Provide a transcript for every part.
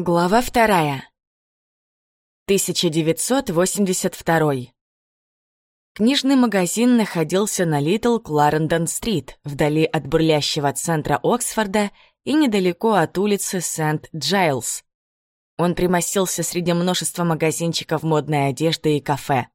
Глава вторая. 1982. Книжный магазин находился на Литл Кларендон-стрит, вдали от бурлящего центра Оксфорда и недалеко от улицы Сент-Джайлз. Он примостился среди множества магазинчиков модной одежды и кафе.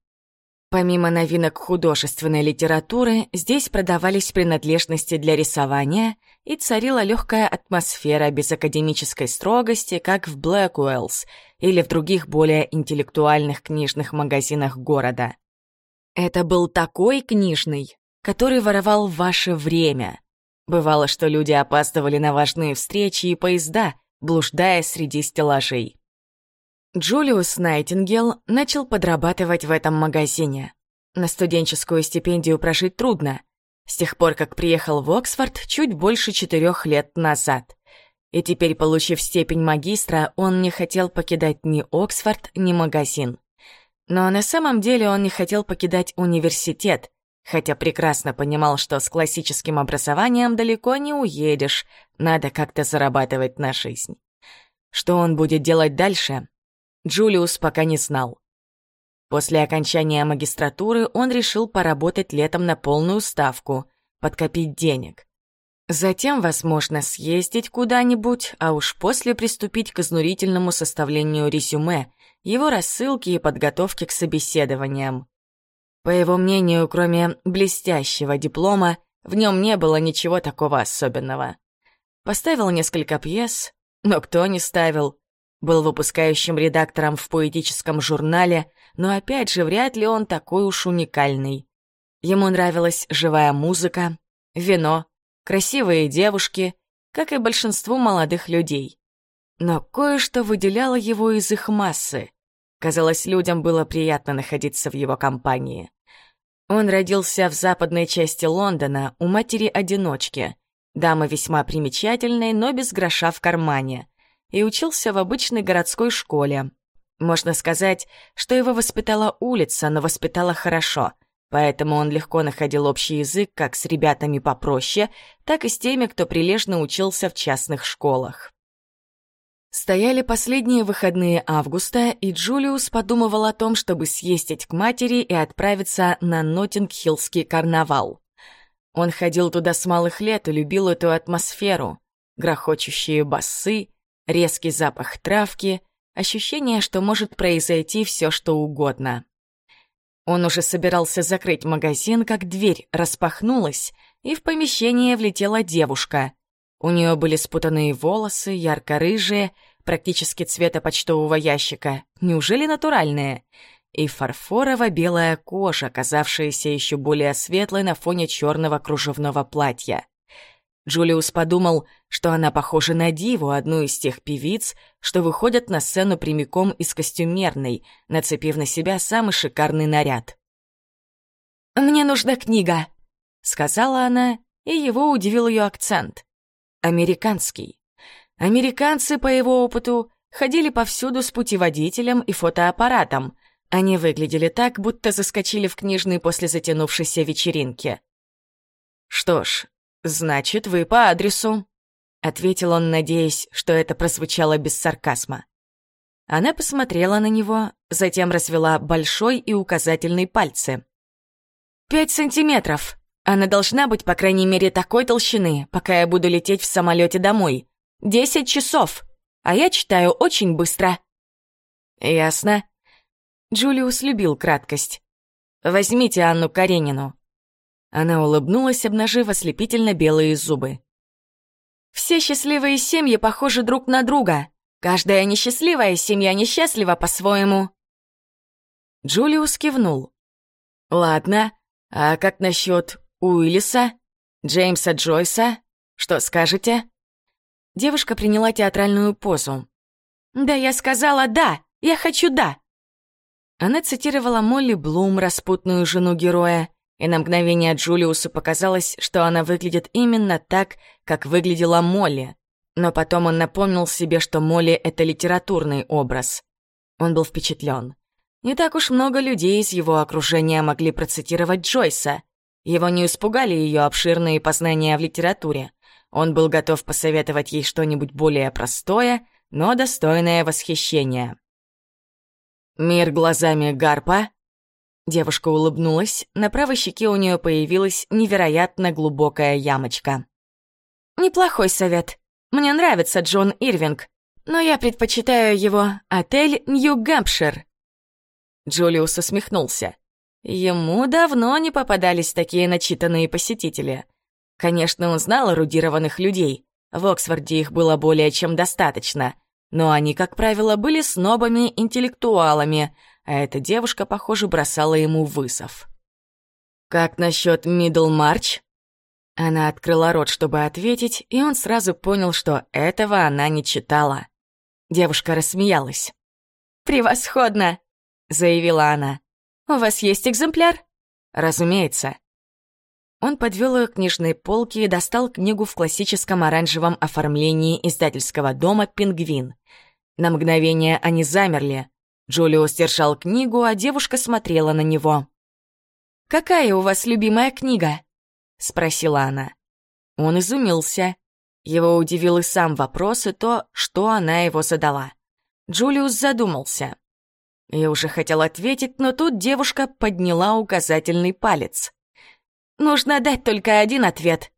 Помимо новинок художественной литературы, здесь продавались принадлежности для рисования, и царила легкая атмосфера без академической строгости, как в Блэкуэллс или в других более интеллектуальных книжных магазинах города. Это был такой книжный, который воровал ваше время. Бывало, что люди опаздывали на важные встречи и поезда, блуждая среди стеллажей. Джулиус Найтингел начал подрабатывать в этом магазине. На студенческую стипендию прожить трудно. С тех пор, как приехал в Оксфорд, чуть больше четырех лет назад. И теперь, получив степень магистра, он не хотел покидать ни Оксфорд, ни магазин. Но на самом деле он не хотел покидать университет, хотя прекрасно понимал, что с классическим образованием далеко не уедешь, надо как-то зарабатывать на жизнь. Что он будет делать дальше, Джулиус пока не знал. После окончания магистратуры он решил поработать летом на полную ставку, подкопить денег. Затем, возможно, съездить куда-нибудь, а уж после приступить к изнурительному составлению резюме, его рассылки и подготовки к собеседованиям. По его мнению, кроме блестящего диплома, в нем не было ничего такого особенного. Поставил несколько пьес, но кто не ставил? Был выпускающим редактором в поэтическом журнале, но опять же вряд ли он такой уж уникальный. Ему нравилась живая музыка, вино, красивые девушки, как и большинству молодых людей. Но кое-что выделяло его из их массы. Казалось, людям было приятно находиться в его компании. Он родился в западной части Лондона у матери-одиночки, дамы весьма примечательной, но без гроша в кармане — и учился в обычной городской школе. Можно сказать, что его воспитала улица, но воспитала хорошо, поэтому он легко находил общий язык как с ребятами попроще, так и с теми, кто прилежно учился в частных школах. Стояли последние выходные августа, и Джулиус подумывал о том, чтобы съездить к матери и отправиться на Ноттинг-Хиллский карнавал. Он ходил туда с малых лет и любил эту атмосферу. Грохочущие басы, резкий запах травки, ощущение, что может произойти все, что угодно. Он уже собирался закрыть магазин, как дверь распахнулась, и в помещение влетела девушка. У нее были спутанные волосы, ярко-рыжие, практически цвета почтового ящика. Неужели натуральные? И фарфорово-белая кожа, казавшаяся еще более светлой на фоне черного кружевного платья. Джулиус подумал, что она похожа на Диву, одну из тех певиц, что выходят на сцену прямиком из костюмерной, нацепив на себя самый шикарный наряд. «Мне нужна книга», — сказала она, и его удивил ее акцент. Американский. Американцы, по его опыту, ходили повсюду с путеводителем и фотоаппаратом. Они выглядели так, будто заскочили в книжный после затянувшейся вечеринки. Что ж, «Значит, вы по адресу», — ответил он, надеясь, что это прозвучало без сарказма. Она посмотрела на него, затем развела большой и указательный пальцы. «Пять сантиметров. Она должна быть, по крайней мере, такой толщины, пока я буду лететь в самолете домой. Десять часов. А я читаю очень быстро». «Ясно». Джулиус любил краткость. «Возьмите Анну Каренину. Она улыбнулась, обнажив ослепительно белые зубы. «Все счастливые семьи похожи друг на друга. Каждая несчастливая семья несчастлива по-своему». Джулиус кивнул. «Ладно, а как насчет Уиллиса, Джеймса Джойса? Что скажете?» Девушка приняла театральную позу. «Да, я сказала «да», я хочу «да». Она цитировала Молли Блум, распутную жену героя, и на мгновение Джулиусу показалось, что она выглядит именно так, как выглядела Молли. Но потом он напомнил себе, что Молли — это литературный образ. Он был впечатлен. Не так уж много людей из его окружения могли процитировать Джойса. Его не испугали ее обширные познания в литературе. Он был готов посоветовать ей что-нибудь более простое, но достойное восхищения. «Мир глазами Гарпа?» Девушка улыбнулась, на правой щеке у нее появилась невероятно глубокая ямочка. «Неплохой совет. Мне нравится Джон Ирвинг, но я предпочитаю его отель Нью-Гэмпшир». Джулиус усмехнулся. Ему давно не попадались такие начитанные посетители. Конечно, он знал эрудированных людей. В Оксфорде их было более чем достаточно. Но они, как правило, были снобами-интеллектуалами, а эта девушка, похоже, бросала ему вызов. «Как насчет Миддлмарч?» Она открыла рот, чтобы ответить, и он сразу понял, что этого она не читала. Девушка рассмеялась. «Превосходно!» — заявила она. «У вас есть экземпляр?» «Разумеется». Он подвел ее к книжной полке и достал книгу в классическом оранжевом оформлении издательского дома «Пингвин». На мгновение они замерли. Джулиус держал книгу, а девушка смотрела на него. «Какая у вас любимая книга?» — спросила она. Он изумился. Его удивил и сам вопрос, и то, что она его задала. Джулиус задумался. Я уже хотел ответить, но тут девушка подняла указательный палец. Нужно дать только один ответ.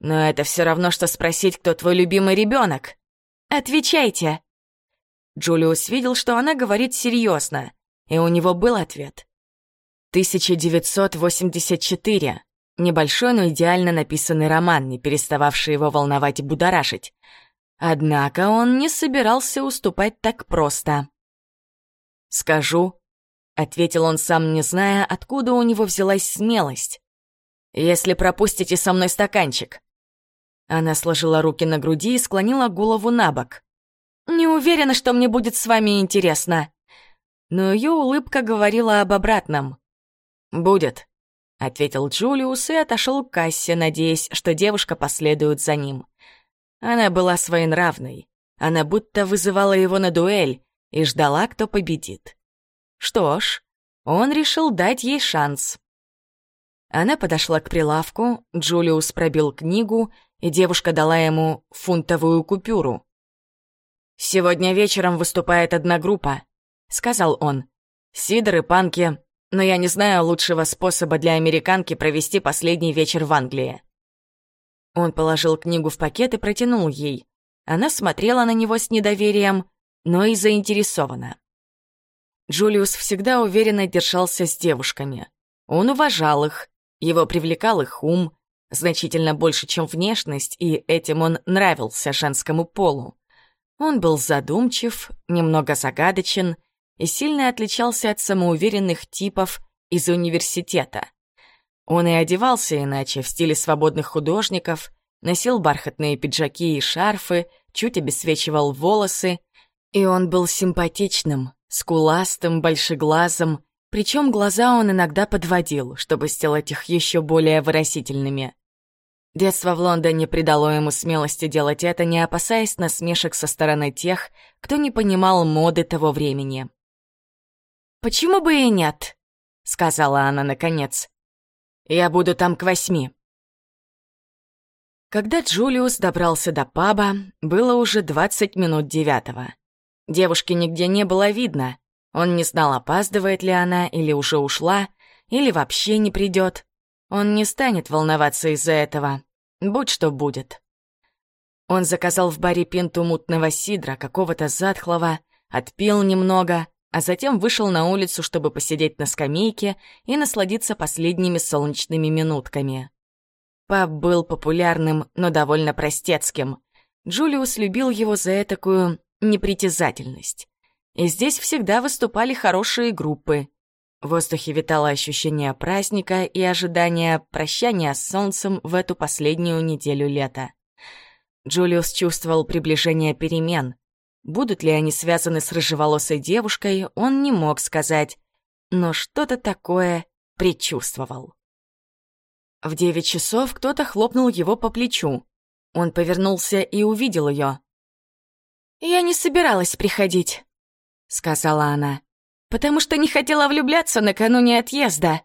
Но это все равно, что спросить, кто твой любимый ребенок. Отвечайте. Джулиус видел, что она говорит серьезно, и у него был ответ. 1984. Небольшой, но идеально написанный роман, не перестававший его волновать и будоражить. Однако он не собирался уступать так просто. «Скажу», — ответил он сам, не зная, откуда у него взялась смелость если пропустите со мной стаканчик». Она сложила руки на груди и склонила голову на бок. «Не уверена, что мне будет с вами интересно». Но ее улыбка говорила об обратном. «Будет», — ответил Джулиус и отошел к кассе, надеясь, что девушка последует за ним. Она была своенравной. Она будто вызывала его на дуэль и ждала, кто победит. Что ж, он решил дать ей шанс. Она подошла к прилавку, Джулиус пробил книгу, и девушка дала ему фунтовую купюру. «Сегодня вечером выступает одна группа», — сказал он. «Сидор и панки, но я не знаю лучшего способа для американки провести последний вечер в Англии». Он положил книгу в пакет и протянул ей. Она смотрела на него с недоверием, но и заинтересованно. Джулиус всегда уверенно держался с девушками. Он уважал их, его привлекал их ум, значительно больше, чем внешность, и этим он нравился женскому полу. Он был задумчив, немного загадочен и сильно отличался от самоуверенных типов из университета. Он и одевался иначе, в стиле свободных художников, носил бархатные пиджаки и шарфы, чуть обесвечивал волосы, и он был симпатичным, скуластым, большеглазым, причем глаза он иногда подводил, чтобы сделать их еще более выразительными. Детство в Лондоне придало ему смелости делать это, не опасаясь насмешек со стороны тех, кто не понимал моды того времени. «Почему бы и нет?» — сказала она наконец. «Я буду там к восьми». Когда Джулиус добрался до паба, было уже двадцать минут девятого. Девушки нигде не было видно, он не знал, опаздывает ли она, или уже ушла, или вообще не придет. Он не станет волноваться из-за этого. Будь что будет. Он заказал в баре пинту мутного сидра, какого-то затхлого, отпил немного, а затем вышел на улицу, чтобы посидеть на скамейке и насладиться последними солнечными минутками. Паб был популярным, но довольно простецким. Джулиус любил его за этакую непритязательность и здесь всегда выступали хорошие группы. В воздухе витало ощущение праздника и ожидания прощания с солнцем в эту последнюю неделю лета. Джулиус чувствовал приближение перемен. Будут ли они связаны с рыжеволосой девушкой, он не мог сказать, но что-то такое предчувствовал. В девять часов кто-то хлопнул его по плечу. Он повернулся и увидел ее. «Я не собиралась приходить», — сказала она, — «потому что не хотела влюбляться накануне отъезда».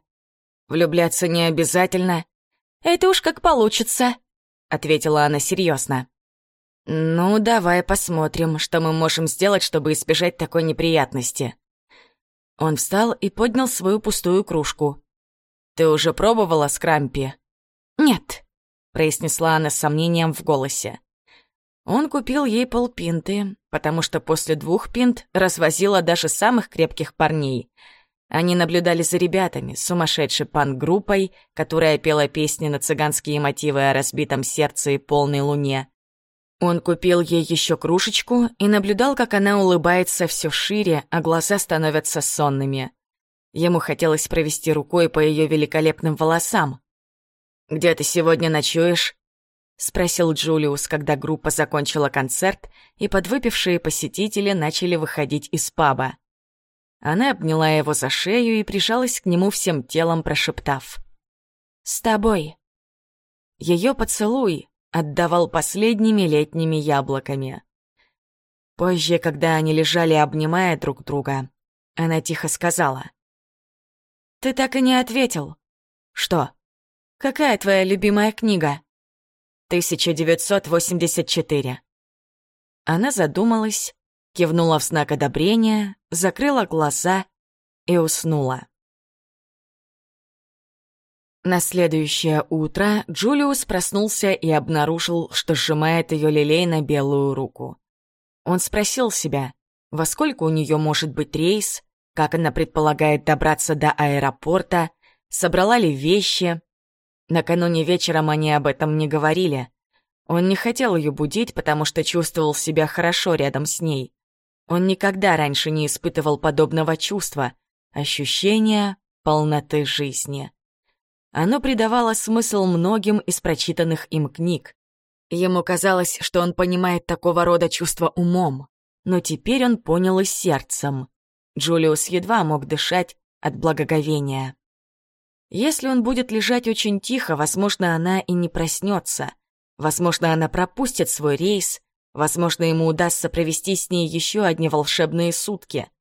«Влюбляться не обязательно». «Это уж как получится», — ответила она серьезно. «Ну, давай посмотрим, что мы можем сделать, чтобы избежать такой неприятности». Он встал и поднял свою пустую кружку. «Ты уже пробовала скрампи?» «Нет», — произнесла она с сомнением в голосе. Он купил ей полпинты, потому что после двух пинт развозила даже самых крепких парней. Они наблюдали за ребятами, сумасшедшей панк-группой, которая пела песни на цыганские мотивы о разбитом сердце и полной луне. Он купил ей еще кружечку и наблюдал, как она улыбается все шире, а глаза становятся сонными. Ему хотелось провести рукой по ее великолепным волосам. «Где ты сегодня ночуешь?» — спросил Джулиус, когда группа закончила концерт, и подвыпившие посетители начали выходить из паба. Она обняла его за шею и прижалась к нему всем телом, прошептав. «С тобой». Ее поцелуй, отдавал последними летними яблоками. Позже, когда они лежали, обнимая друг друга, она тихо сказала. «Ты так и не ответил». «Что? Какая твоя любимая книга?» «1984». Она задумалась, кивнула в знак одобрения, закрыла глаза и уснула. На следующее утро Джулиус проснулся и обнаружил, что сжимает ее лилейно белую руку. Он спросил себя, во сколько у нее может быть рейс, как она предполагает добраться до аэропорта, собрала ли вещи. Накануне вечером они об этом не говорили. Он не хотел ее будить, потому что чувствовал себя хорошо рядом с ней. Он никогда раньше не испытывал подобного чувства, ощущения полноты жизни. Оно придавало смысл многим из прочитанных им книг. Ему казалось, что он понимает такого рода чувства умом, но теперь он понял и сердцем. Джулиус едва мог дышать от благоговения. Если он будет лежать очень тихо, возможно, она и не проснется. Возможно, она пропустит свой рейс. Возможно, ему удастся провести с ней еще одни волшебные сутки.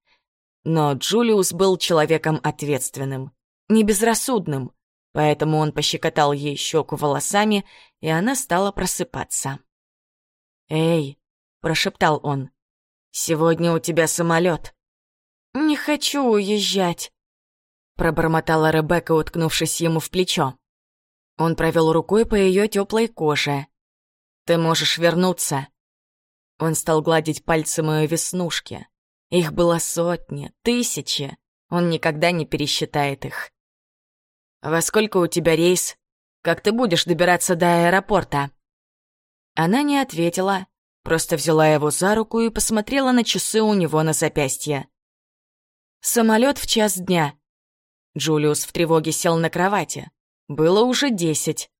Но Джулиус был человеком ответственным, не безрассудным, Поэтому он пощекотал ей щеку волосами, и она стала просыпаться. «Эй!» — прошептал он. «Сегодня у тебя самолет. «Не хочу уезжать», — пробормотала Ребекка, уткнувшись ему в плечо. Он провел рукой по ее теплой коже. «Ты можешь вернуться». Он стал гладить пальцем ее веснушки. Их было сотни, тысячи. Он никогда не пересчитает их. «Во сколько у тебя рейс? Как ты будешь добираться до аэропорта?» Она не ответила, просто взяла его за руку и посмотрела на часы у него на запястье. «Самолет в час дня». Джулиус в тревоге сел на кровати. Было уже десять.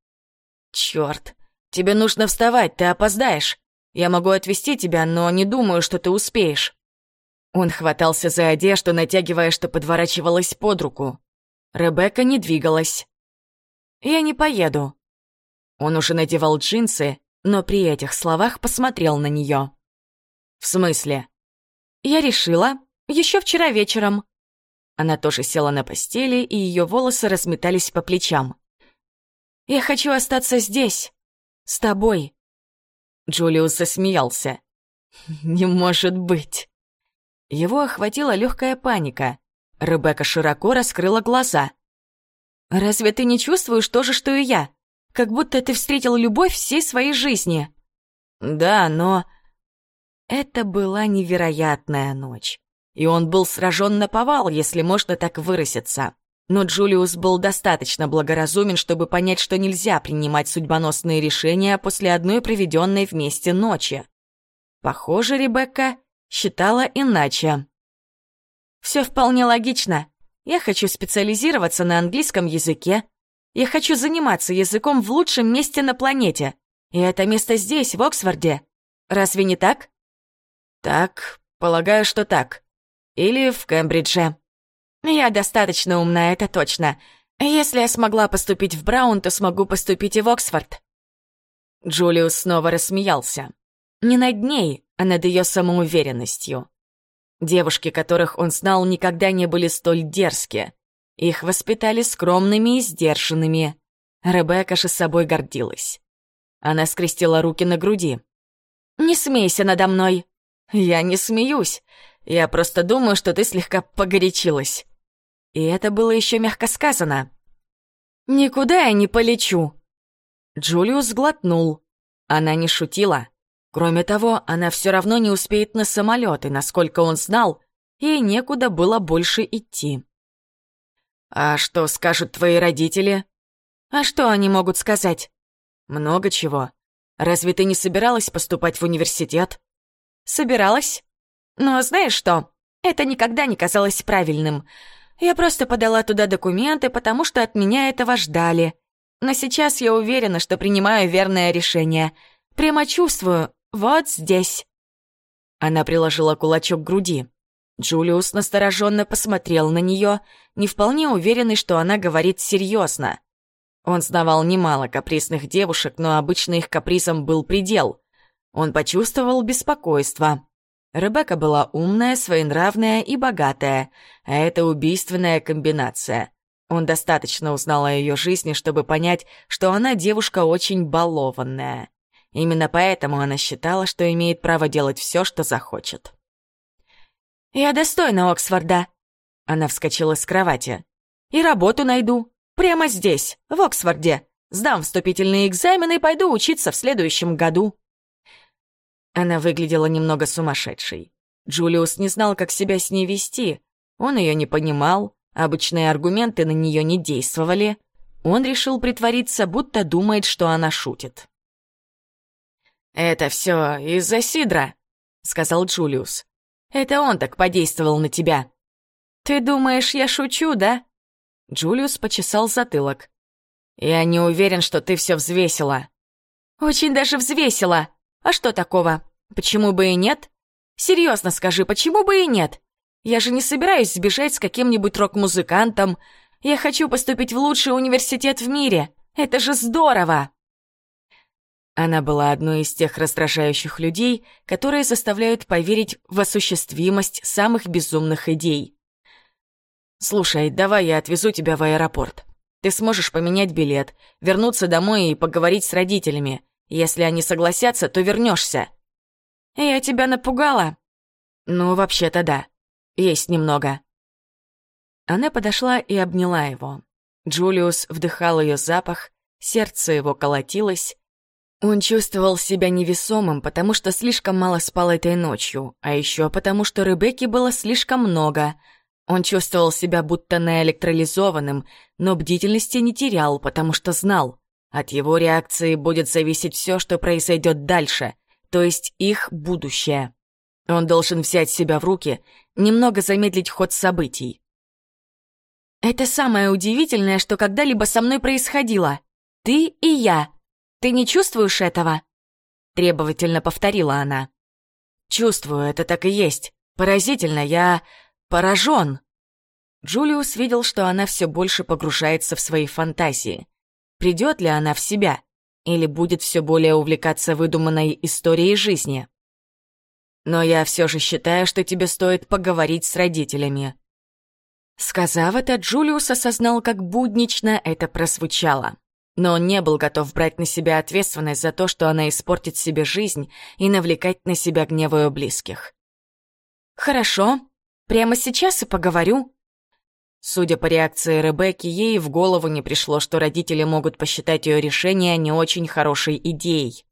«Чёрт, тебе нужно вставать, ты опоздаешь. Я могу отвезти тебя, но не думаю, что ты успеешь». Он хватался за одежду, натягивая, что подворачивалась под руку. Ребекка не двигалась. «Я не поеду». Он уже надевал джинсы, но при этих словах посмотрел на нее. «В смысле?» «Я решила. Еще вчера вечером». Она тоже села на постели, и ее волосы разметались по плечам. «Я хочу остаться здесь, с тобой». Джулиус засмеялся. «Не может быть». Его охватила легкая паника. Ребекка широко раскрыла глаза. «Разве ты не чувствуешь то же, что и я? Как будто ты встретил любовь всей своей жизни». «Да, но...» Это была невероятная ночь. И он был сражен на повал, если можно так выразиться. Но Джулиус был достаточно благоразумен, чтобы понять, что нельзя принимать судьбоносные решения после одной проведенной вместе ночи. Похоже, Ребекка считала иначе. Все вполне логично. Я хочу специализироваться на английском языке. Я хочу заниматься языком в лучшем месте на планете. И это место здесь, в Оксфорде. Разве не так? Так, полагаю, что так. Или в Кембридже. Я достаточно умна, это точно. Если я смогла поступить в Браун, то смогу поступить и в Оксфорд. Джулиус снова рассмеялся. Не над ней, а над ее самоуверенностью. Девушки, которых он знал, никогда не были столь дерзкие. Их воспитали скромными и сдержанными. Ребекка же собой гордилась. Она скрестила руки на груди. «Не смейся надо мной!» «Я не смеюсь. Я просто думаю, что ты слегка погорячилась». И это было еще мягко сказано. «Никуда я не полечу!» Джулиус глотнул. Она не шутила. Кроме того, она все равно не успеет на самолет, и, насколько он знал, ей некуда было больше идти. «А что скажут твои родители?» «А что они могут сказать?» «Много чего. Разве ты не собиралась поступать в университет?» «Собиралась. Но знаешь что? Это никогда не казалось правильным. Я просто подала туда документы, потому что от меня этого ждали. Но сейчас я уверена, что принимаю верное решение. Прямо чувствую, вот здесь». Она приложила кулачок к груди. Джулиус настороженно посмотрел на нее, не вполне уверенный, что она говорит серьезно. Он знавал немало капризных девушек, но обычно их капризом был предел. Он почувствовал беспокойство. Ребекка была умная, своенравная и богатая, а это убийственная комбинация. Он достаточно узнал о ее жизни, чтобы понять, что она девушка очень балованная. Именно поэтому она считала, что имеет право делать все, что захочет. «Я достойна Оксфорда», — она вскочила с кровати. «И работу найду. Прямо здесь, в Оксфорде. Сдам вступительные экзамены и пойду учиться в следующем году». Она выглядела немного сумасшедшей. Джулиус не знал, как себя с ней вести. Он ее не понимал, обычные аргументы на нее не действовали. Он решил притвориться, будто думает, что она шутит. «Это все из-за Сидра», — сказал Джулиус. «Это он так подействовал на тебя». «Ты думаешь, я шучу, да?» Джулиус почесал затылок. «Я не уверен, что ты все взвесила». «Очень даже взвесила. А что такого? Почему бы и нет? Серьезно скажи, почему бы и нет? Я же не собираюсь сбежать с каким-нибудь рок-музыкантом. Я хочу поступить в лучший университет в мире. Это же здорово!» Она была одной из тех раздражающих людей, которые заставляют поверить в осуществимость самых безумных идей. «Слушай, давай я отвезу тебя в аэропорт. Ты сможешь поменять билет, вернуться домой и поговорить с родителями. Если они согласятся, то вернешься. «Я тебя напугала?» «Ну, вообще-то да. Есть немного». Она подошла и обняла его. Джулиус вдыхал ее запах, сердце его колотилось. Он чувствовал себя невесомым, потому что слишком мало спал этой ночью, а еще потому что Ребекки было слишком много — он чувствовал себя будто наэлектролизованным, но бдительности не терял, потому что знал, от его реакции будет зависеть все, что произойдет дальше, то есть их будущее. Он должен взять себя в руки, немного замедлить ход событий. «Это самое удивительное, что когда-либо со мной происходило. Ты и я. Ты не чувствуешь этого?» Требовательно повторила она. «Чувствую, это так и есть. Поразительно, я поражен. Джулиус видел, что она все больше погружается в свои фантазии. Придет ли она в себя? Или будет все более увлекаться выдуманной историей жизни? Но я все же считаю, что тебе стоит поговорить с родителями. Сказав это, Джулиус осознал, как буднично это прозвучало. Но он не был готов брать на себя ответственность за то, что она испортит себе жизнь и навлекать на себя гнев ее близких. «Хорошо», Прямо сейчас и поговорю». Судя по реакции Ребекки, ей в голову не пришло, что родители могут посчитать ее решение не очень хорошей идеей.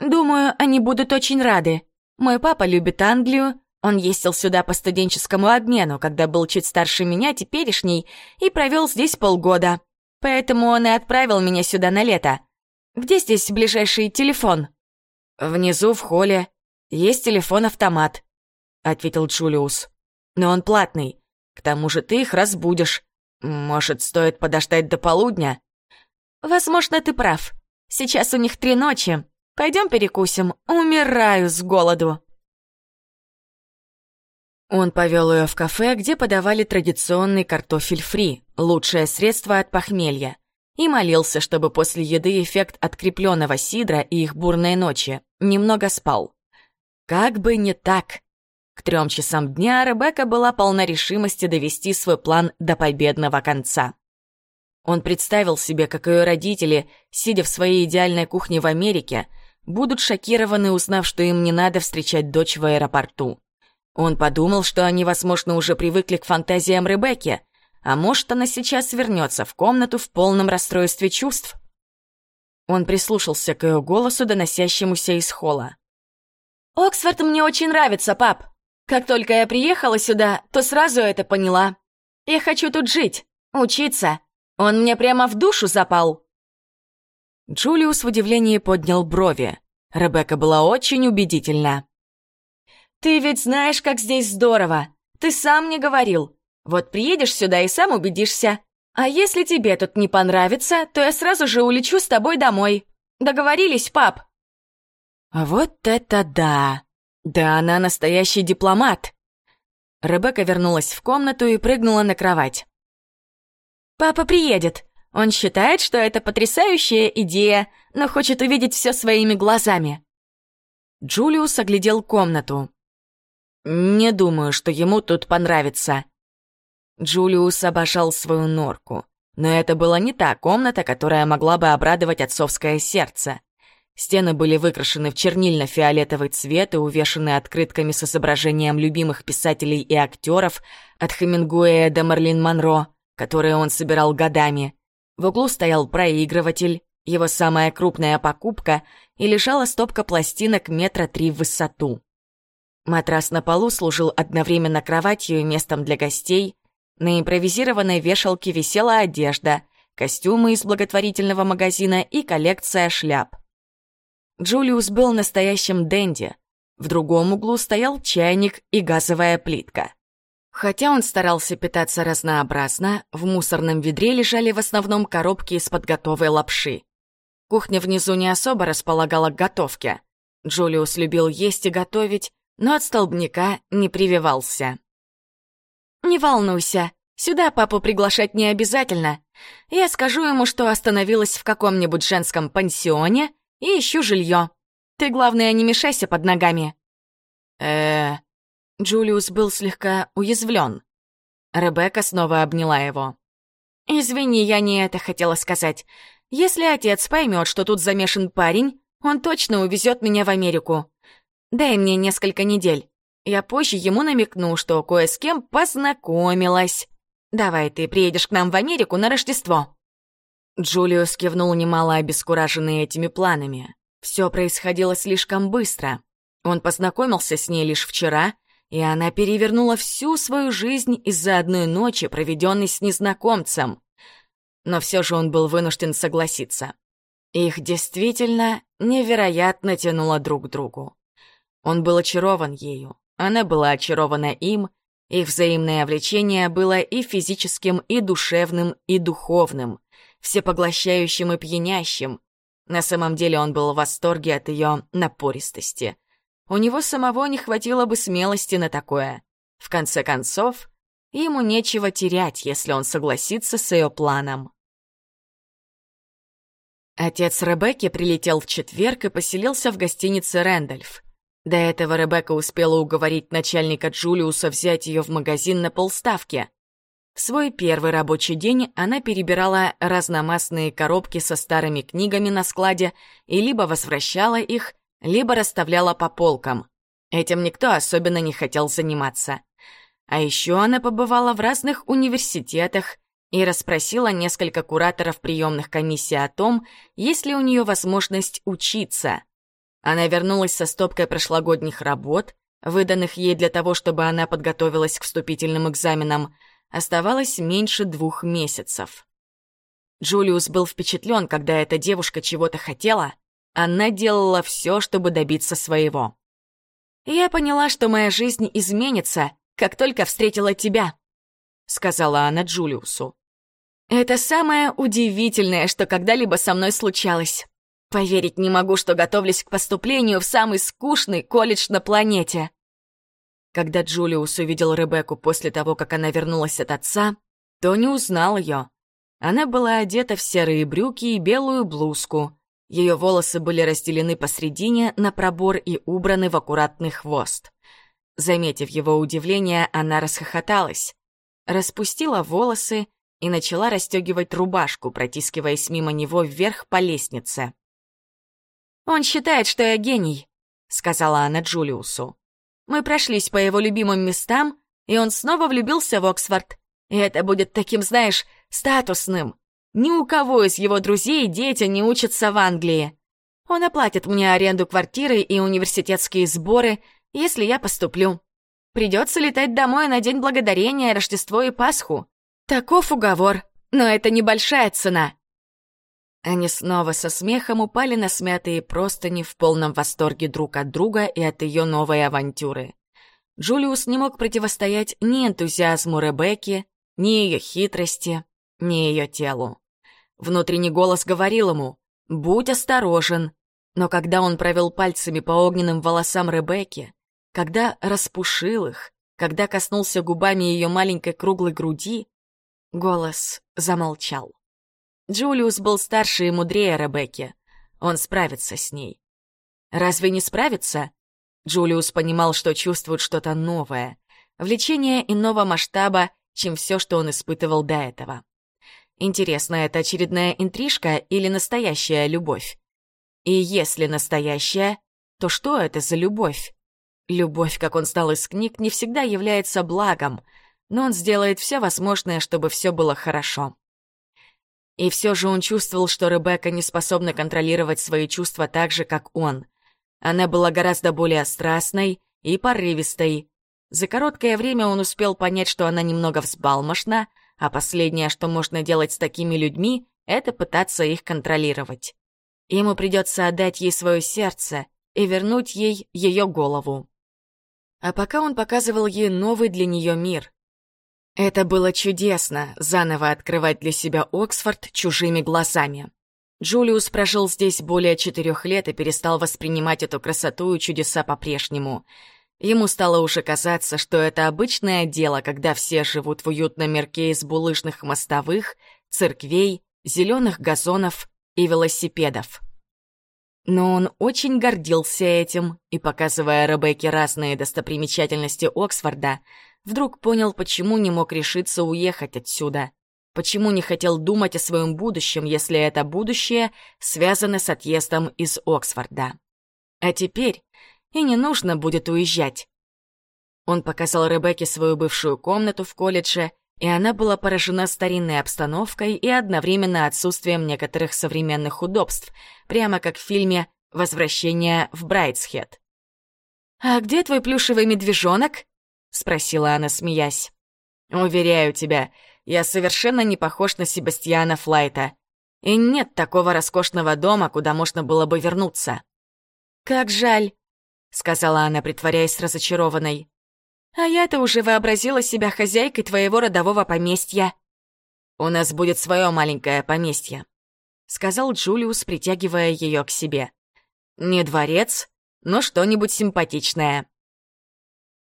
«Думаю, они будут очень рады. Мой папа любит Англию, он ездил сюда по студенческому обмену, когда был чуть старше меня, теперешний, и провел здесь полгода. Поэтому он и отправил меня сюда на лето. Где здесь ближайший телефон?» «Внизу, в холле. Есть телефон-автомат ответил Джулиус. «Но он платный. К тому же ты их разбудишь. Может, стоит подождать до полудня?» «Возможно, ты прав. Сейчас у них три ночи. Пойдем перекусим. Умираю с голоду». Он повел ее в кафе, где подавали традиционный картофель фри, лучшее средство от похмелья, и молился, чтобы после еды эффект открепленного сидра и их бурной ночи немного спал. Как бы не так. К трем часам дня Ребекка была полна решимости довести свой план до победного конца. Он представил себе, как ее родители, сидя в своей идеальной кухне в Америке, будут шокированы, узнав, что им не надо встречать дочь в аэропорту. Он подумал, что они, возможно, уже привыкли к фантазиям Ребекки, а может, она сейчас вернется в комнату в полном расстройстве чувств. Он прислушался к ее голосу, доносящемуся из холла. «Оксфорд мне очень нравится, пап. Как только я приехала сюда, то сразу это поняла. Я хочу тут жить, учиться. Он мне прямо в душу запал». Джулиус в удивлении поднял брови. Ребекка была очень убедительна. «Ты ведь знаешь, как здесь здорово. Ты сам мне говорил. Вот приедешь сюда и сам убедишься. А если тебе тут не понравится, то я сразу же улечу с тобой домой. Договорились, пап?» А вот это да! Да она настоящий дипломат! Ребекка вернулась в комнату и прыгнула на кровать. «Папа приедет. Он считает, что это потрясающая идея, но хочет увидеть все своими глазами». Джулиус оглядел комнату. «Не думаю, что ему тут понравится». Джулиус обожал свою норку. Но это была не та комната, которая могла бы обрадовать отцовское сердце. Стены были выкрашены в чернильно-фиолетовый цвет и увешаны открытками с изображением любимых писателей и актеров от Хемингуэя до Марлин Монро, которые он собирал годами. В углу стоял проигрыватель, его самая крупная покупка, и лежала стопка пластинок метра три в высоту. Матрас на полу служил одновременно кроватью и местом для гостей. На импровизированной вешалке висела одежда, костюмы из благотворительного магазина и коллекция шляп. Джулиус был настоящим денди. В другом углу стоял чайник и газовая плитка. Хотя он старался питаться разнообразно, в мусорном ведре лежали в основном коробки из-под готовой лапши. Кухня внизу не особо располагала к готовке. Джулиус любил есть и готовить, но от столбняка не прививался. «Не волнуйся, сюда папу приглашать не обязательно. Я скажу ему, что остановилась в каком-нибудь женском пансионе и ищу жилье. Ты, главное, не мешайся под ногами». э Джулиус был слегка уязвлен. Ребекка снова обняла его. «Извини, я не это хотела сказать. Если отец поймет, что тут замешан парень, он точно увезет меня в Америку. Дай мне несколько недель. Я позже ему намекну, что кое с кем познакомилась. Давай ты приедешь к нам в Америку на Рождество». Джулиус кивнул немало обескураженный этими планами. Все происходило слишком быстро. Он познакомился с ней лишь вчера, и она перевернула всю свою жизнь из-за одной ночи, проведенной с незнакомцем. Но все же он был вынужден согласиться. Их действительно невероятно тянуло друг к другу. Он был очарован ею, она была очарована им, их взаимное влечение было и физическим, и душевным, и духовным всепоглощающим и пьянящим. На самом деле он был в восторге от ее напористости. У него самого не хватило бы смелости на такое. В конце концов, ему нечего терять, если он согласится с ее планом. Отец Ребекки прилетел в четверг и поселился в гостинице «Рэндольф». До этого Ребекка успела уговорить начальника Джулиуса взять ее в магазин на полставки. В свой первый рабочий день она перебирала разномастные коробки со старыми книгами на складе и либо возвращала их, либо расставляла по полкам. Этим никто особенно не хотел заниматься. А еще она побывала в разных университетах и расспросила несколько кураторов приемных комиссий о том, есть ли у нее возможность учиться. Она вернулась со стопкой прошлогодних работ, выданных ей для того, чтобы она подготовилась к вступительным экзаменам, Оставалось меньше двух месяцев. Джулиус был впечатлен, когда эта девушка чего-то хотела. Она делала все, чтобы добиться своего. «Я поняла, что моя жизнь изменится, как только встретила тебя», — сказала она Джулиусу. «Это самое удивительное, что когда-либо со мной случалось. Поверить не могу, что готовлюсь к поступлению в самый скучный колледж на планете. Когда Джулиус увидел Ребекку после того, как она вернулась от отца, то не узнал ее. Она была одета в серые брюки и белую блузку. Ее волосы были разделены посредине на пробор и убраны в аккуратный хвост. Заметив его удивление, она расхохоталась. Распустила волосы и начала расстегивать рубашку, протискиваясь мимо него вверх по лестнице. «Он считает, что я гений», — сказала она Джулиусу. «Мы прошлись по его любимым местам, и он снова влюбился в Оксфорд. И это будет таким, знаешь, статусным. Ни у кого из его друзей дети не учатся в Англии. Он оплатит мне аренду квартиры и университетские сборы, если я поступлю. Придется летать домой на День Благодарения, Рождество и Пасху. Таков уговор, но это небольшая цена. Они снова со смехом упали на смятые простыни в полном восторге друг от друга и от ее новой авантюры. Джулиус не мог противостоять ни энтузиазму Ребекки, ни ее хитрости, ни ее телу. Внутренний голос говорил ему «Будь осторожен», но когда он провел пальцами по огненным волосам Ребекки, когда распушил их, когда коснулся губами ее маленькой круглой груди, голос замолчал. Джулиус был старше и мудрее Ребекки. Он справится с ней. Разве не справится? Джулиус понимал, что чувствует что-то новое, влечение иного масштаба, чем все, что он испытывал до этого. Интересно, это очередная интрижка или настоящая любовь? И если настоящая, то что это за любовь? Любовь, как он стал из книг, не всегда является благом, но он сделает все возможное, чтобы все было хорошо. И все же он чувствовал, что Ребекка не способна контролировать свои чувства так же, как он. Она была гораздо более страстной и порывистой. За короткое время он успел понять, что она немного взбалмошна, а последнее, что можно делать с такими людьми, это пытаться их контролировать. Ему придется отдать ей свое сердце и вернуть ей ее голову. А пока он показывал ей новый для нее мир. Это было чудесно, заново открывать для себя Оксфорд чужими глазами. Джулиус прожил здесь более четырех лет и перестал воспринимать эту красоту и чудеса по-прежнему. Ему стало уже казаться, что это обычное дело, когда все живут в уютном мирке из булыжных мостовых, церквей, зеленых газонов и велосипедов. Но он очень гордился этим, и, показывая Ребекке разные достопримечательности Оксфорда, вдруг понял, почему не мог решиться уехать отсюда. Почему не хотел думать о своем будущем, если это будущее связано с отъездом из Оксфорда. А теперь и не нужно будет уезжать. Он показал Ребекке свою бывшую комнату в колледже, и она была поражена старинной обстановкой и одновременно отсутствием некоторых современных удобств, прямо как в фильме «Возвращение в Брайтсхед». «А где твой плюшевый медвежонок?» — спросила она, смеясь. «Уверяю тебя, я совершенно не похож на Себастьяна Флайта. И нет такого роскошного дома, куда можно было бы вернуться». «Как жаль», — сказала она, притворяясь разочарованной. А я-то уже вообразила себя хозяйкой твоего родового поместья. У нас будет свое маленькое поместье, сказал Джулиус, притягивая ее к себе. Не дворец, но что-нибудь симпатичное.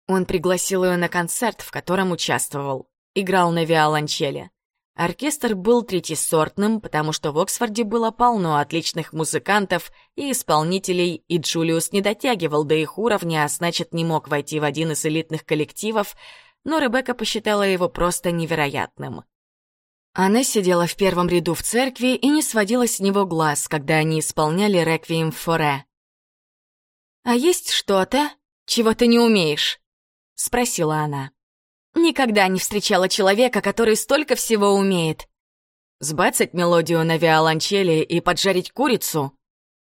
Он пригласил ее на концерт, в котором участвовал. Играл на виолончели. Оркестр был третьесортным, потому что в Оксфорде было полно отличных музыкантов и исполнителей, и Джулиус не дотягивал до их уровня, а значит, не мог войти в один из элитных коллективов, но Ребекка посчитала его просто невероятным. Она сидела в первом ряду в церкви и не сводила с него глаз, когда они исполняли «Реквием Форе». «А есть что-то, чего ты не умеешь?» — спросила она. Никогда не встречала человека, который столько всего умеет. Сбацать мелодию на виолончели и поджарить курицу?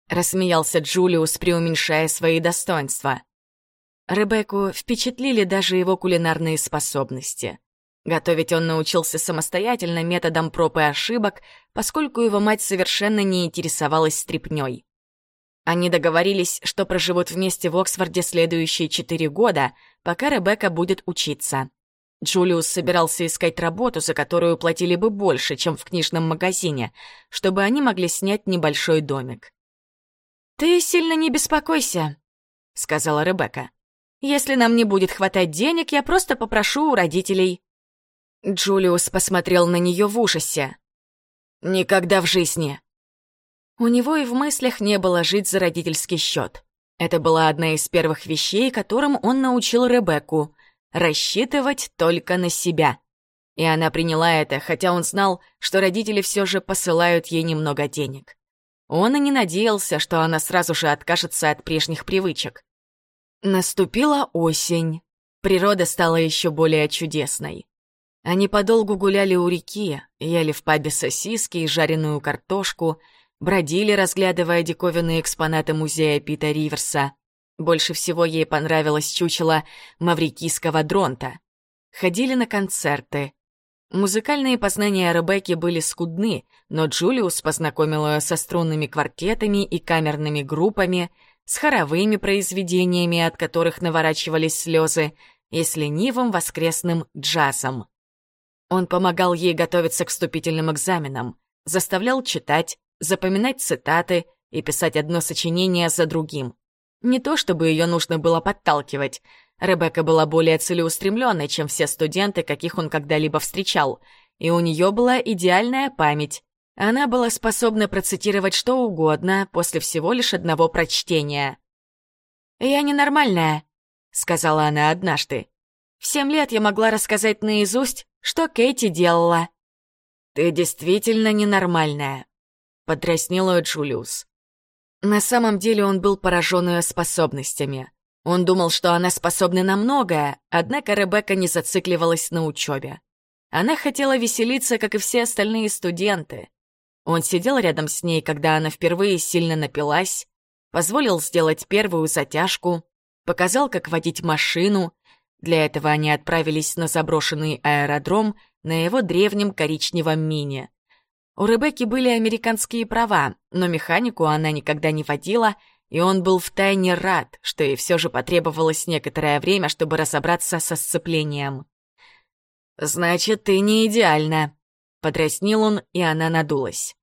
Рассмеялся Джулиус, преуменьшая свои достоинства. Ребекку впечатлили даже его кулинарные способности. Готовить он научился самостоятельно методом проб и ошибок, поскольку его мать совершенно не интересовалась стряпнёй. Они договорились, что проживут вместе в Оксфорде следующие четыре года, пока Ребекка будет учиться. Джулиус собирался искать работу, за которую платили бы больше, чем в книжном магазине, чтобы они могли снять небольшой домик. «Ты сильно не беспокойся», — сказала Ребекка. «Если нам не будет хватать денег, я просто попрошу у родителей». Джулиус посмотрел на нее в ужасе. «Никогда в жизни». У него и в мыслях не было жить за родительский счет. Это была одна из первых вещей, которым он научил Ребекку — рассчитывать только на себя. И она приняла это, хотя он знал, что родители все же посылают ей немного денег. Он и не надеялся, что она сразу же откажется от прежних привычек. Наступила осень. Природа стала еще более чудесной. Они подолгу гуляли у реки, ели в пабе сосиски и жареную картошку, бродили, разглядывая диковинные экспонаты музея Пита Риверса. Больше всего ей понравилось чучело маврикийского дронта. Ходили на концерты, Музыкальные познания Ребекки были скудны, но Джулиус познакомил ее со струнными квартетами и камерными группами, с хоровыми произведениями, от которых наворачивались слезы, и с ленивым воскресным джазом. Он помогал ей готовиться к вступительным экзаменам, заставлял читать, запоминать цитаты и писать одно сочинение за другим. Не то чтобы ее нужно было подталкивать — Ребекка была более целеустремленной, чем все студенты, каких он когда-либо встречал, и у нее была идеальная память. Она была способна процитировать что угодно после всего лишь одного прочтения. «Я ненормальная», — сказала она однажды. «В семь лет я могла рассказать наизусть, что Кейти делала». «Ты действительно ненормальная», — подразнил ее Джулиус. На самом деле он был поражен ее способностями. Он думал, что она способна на многое, однако Ребекка не зацикливалась на учебе. Она хотела веселиться, как и все остальные студенты. Он сидел рядом с ней, когда она впервые сильно напилась, позволил сделать первую затяжку, показал, как водить машину. Для этого они отправились на заброшенный аэродром на его древнем коричневом мине. У Ребекки были американские права, но механику она никогда не водила — и он был втайне рад, что ей все же потребовалось некоторое время, чтобы разобраться со сцеплением. «Значит, ты не идеальна», — подразнил он, и она надулась.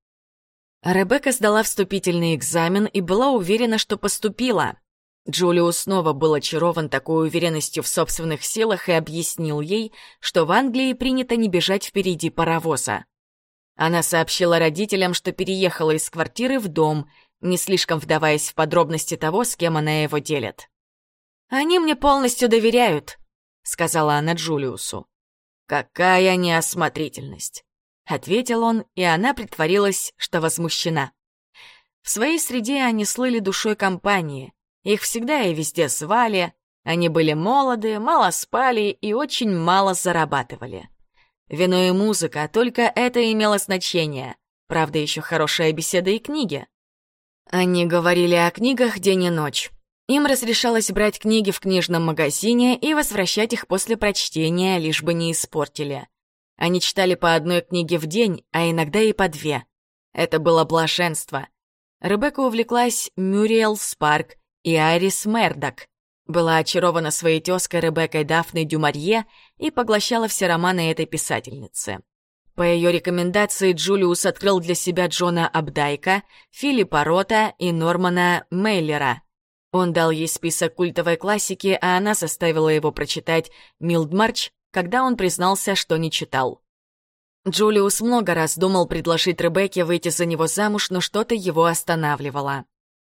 Ребекка сдала вступительный экзамен и была уверена, что поступила. Джулиус снова был очарован такой уверенностью в собственных силах и объяснил ей, что в Англии принято не бежать впереди паровоза. Она сообщила родителям, что переехала из квартиры в дом не слишком вдаваясь в подробности того, с кем она его делит. «Они мне полностью доверяют», — сказала она Джулиусу. «Какая неосмотрительность», — ответил он, и она притворилась, что возмущена. В своей среде они слыли душой компании, их всегда и везде звали, они были молоды, мало спали и очень мало зарабатывали. Вино и музыка, только это имело значение, правда, еще хорошая беседа и книги. Они говорили о книгах день и ночь. Им разрешалось брать книги в книжном магазине и возвращать их после прочтения, лишь бы не испортили. Они читали по одной книге в день, а иногда и по две. Это было блаженство. Ребекка увлеклась Мюриэл Спарк и Айрис Мердок. Была очарована своей тезкой Ребеккой Дафной Дюмарье и поглощала все романы этой писательницы. По ее рекомендации Джулиус открыл для себя Джона Абдайка, Филиппа Рота и Нормана Мейлера. Он дал ей список культовой классики, а она заставила его прочитать «Милдмарч», когда он признался, что не читал. Джулиус много раз думал предложить Ребекке выйти за него замуж, но что-то его останавливало.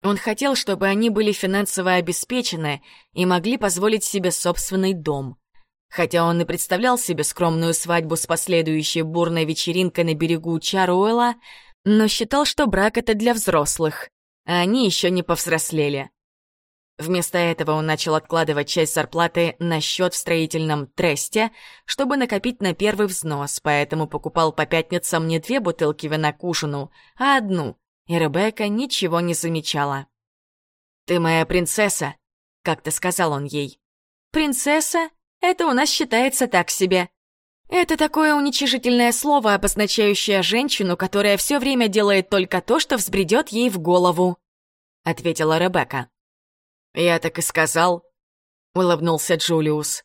Он хотел, чтобы они были финансово обеспечены и могли позволить себе собственный дом. Хотя он и представлял себе скромную свадьбу с последующей бурной вечеринкой на берегу Чаруэла, но считал, что брак — это для взрослых, а они еще не повзрослели. Вместо этого он начал откладывать часть зарплаты на счет в строительном тресте, чтобы накопить на первый взнос, поэтому покупал по пятницам не две бутылки вина к ужину, а одну, и Ребекка ничего не замечала. «Ты моя принцесса», — как-то сказал он ей. «Принцесса? Это у нас считается так себе. Это такое уничижительное слово, обозначающее женщину, которая все время делает только то, что взбредет ей в голову», — ответила Ребекка. «Я так и сказал», — улыбнулся Джулиус.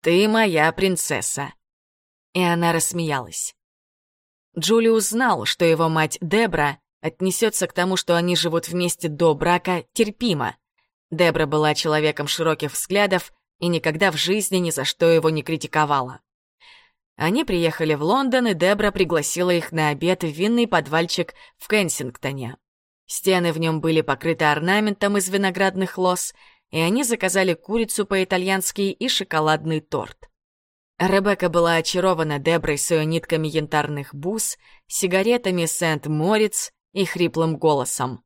«Ты моя принцесса». И она рассмеялась. Джулиус знал, что его мать Дебра отнесется к тому, что они живут вместе до брака, терпимо. Дебра была человеком широких взглядов и никогда в жизни ни за что его не критиковала. Они приехали в Лондон, и Дебра пригласила их на обед в винный подвальчик в Кенсингтоне. Стены в нем были покрыты орнаментом из виноградных лоз, и они заказали курицу по-итальянски и шоколадный торт. Ребекка была очарована Деброй с ее нитками янтарных бус, сигаретами Сент-Мориц и хриплым голосом.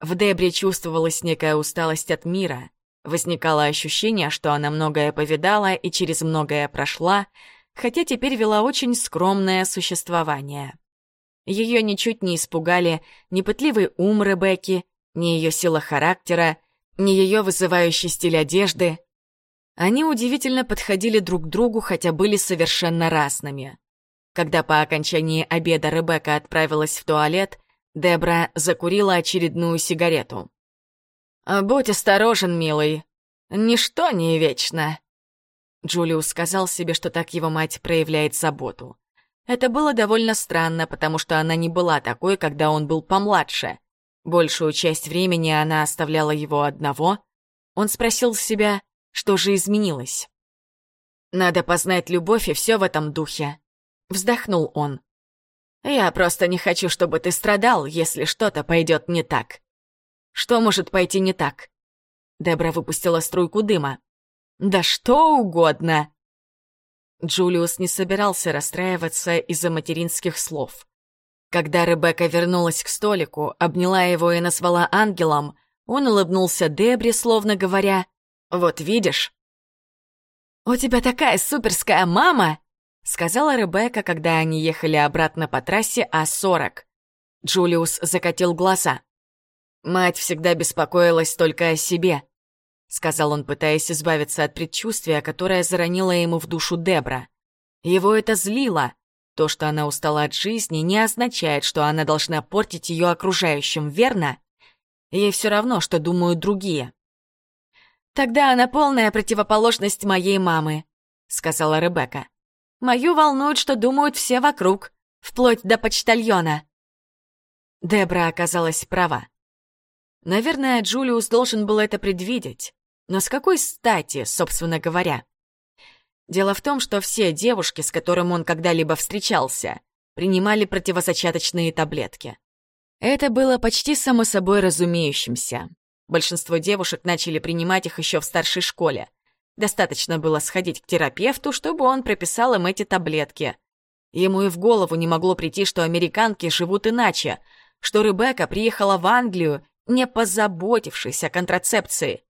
В Дебре чувствовалась некая усталость от мира. Возникало ощущение, что она многое повидала и через многое прошла, хотя теперь вела очень скромное существование. Ее ничуть не испугали ни пытливый ум Ребекки, ни ее сила характера, ни ее вызывающий стиль одежды. Они удивительно подходили друг к другу, хотя были совершенно разными. Когда по окончании обеда Ребекка отправилась в туалет, Дебра закурила очередную сигарету. «Будь осторожен, милый. Ничто не вечно». Джулиус сказал себе, что так его мать проявляет заботу. Это было довольно странно, потому что она не была такой, когда он был помладше. Большую часть времени она оставляла его одного. Он спросил себя, что же изменилось. «Надо познать любовь и все в этом духе», — вздохнул он. «Я просто не хочу, чтобы ты страдал, если что-то пойдет не так». «Что может пойти не так?» Дебра выпустила струйку дыма. «Да что угодно!» Джулиус не собирался расстраиваться из-за материнских слов. Когда Ребекка вернулась к столику, обняла его и назвала ангелом, он улыбнулся Дебре, словно говоря, «Вот видишь?» «У тебя такая суперская мама!» — сказала Ребекка, когда они ехали обратно по трассе А-40. Джулиус закатил глаза. «Мать всегда беспокоилась только о себе», — сказал он, пытаясь избавиться от предчувствия, которое заронило ему в душу Дебра. Его это злило. То, что она устала от жизни, не означает, что она должна портить ее окружающим, верно? Ей все равно, что думают другие. «Тогда она полная противоположность моей мамы», — сказала Ребекка. «Мою волнует, что думают все вокруг, вплоть до почтальона». Дебра оказалась права. Наверное, Джулиус должен был это предвидеть. Но с какой стати, собственно говоря? Дело в том, что все девушки, с которыми он когда-либо встречался, принимали противозачаточные таблетки. Это было почти само собой разумеющимся. Большинство девушек начали принимать их еще в старшей школе. Достаточно было сходить к терапевту, чтобы он прописал им эти таблетки. Ему и в голову не могло прийти, что американки живут иначе, что Ребекка приехала в Англию, не позаботившись о контрацепции.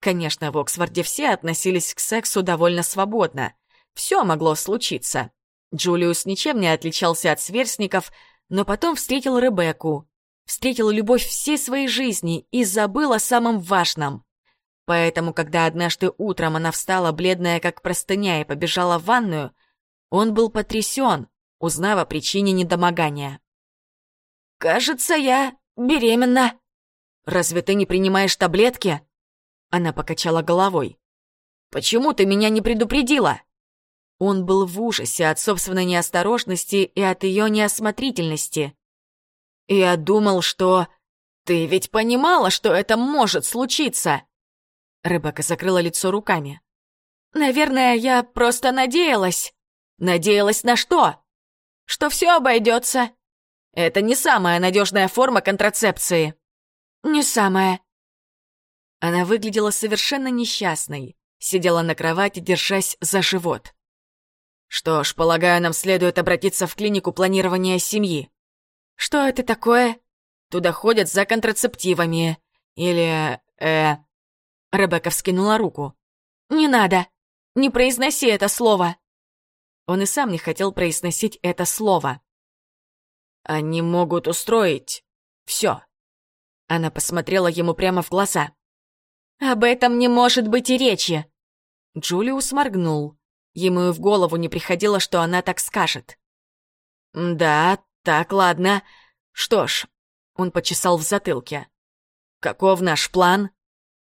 Конечно, в Оксфорде все относились к сексу довольно свободно. Все могло случиться. Джулиус ничем не отличался от сверстников, но потом встретил Ребекку. Встретил любовь всей своей жизни и забыл о самом важном. Поэтому, когда однажды утром она встала, бледная как простыня, и побежала в ванную, он был потрясен, узнав о причине недомогания. «Кажется, я беременна». «Разве ты не принимаешь таблетки?» Она покачала головой. «Почему ты меня не предупредила?» Он был в ужасе от собственной неосторожности и от ее неосмотрительности. «Я думал, что... Ты ведь понимала, что это может случиться!» Рыбака закрыла лицо руками. «Наверное, я просто надеялась. Надеялась на что? Что все обойдется. Это не самая надежная форма контрацепции». «Не самая», она выглядела совершенно несчастной, сидела на кровати, держась за живот. Что ж, полагаю, нам следует обратиться в клинику планирования семьи. Что это такое? Туда ходят за контрацептивами. Или... э... Ребекка вскинула руку. «Не надо! Не произноси это слово!» Он и сам не хотел произносить это слово. «Они могут устроить все». Она посмотрела ему прямо в глаза. «Об этом не может быть и речи!» Джулиус моргнул. Ему и в голову не приходило, что она так скажет. «Да, так, ладно. Что ж...» Он почесал в затылке. «Каков наш план?»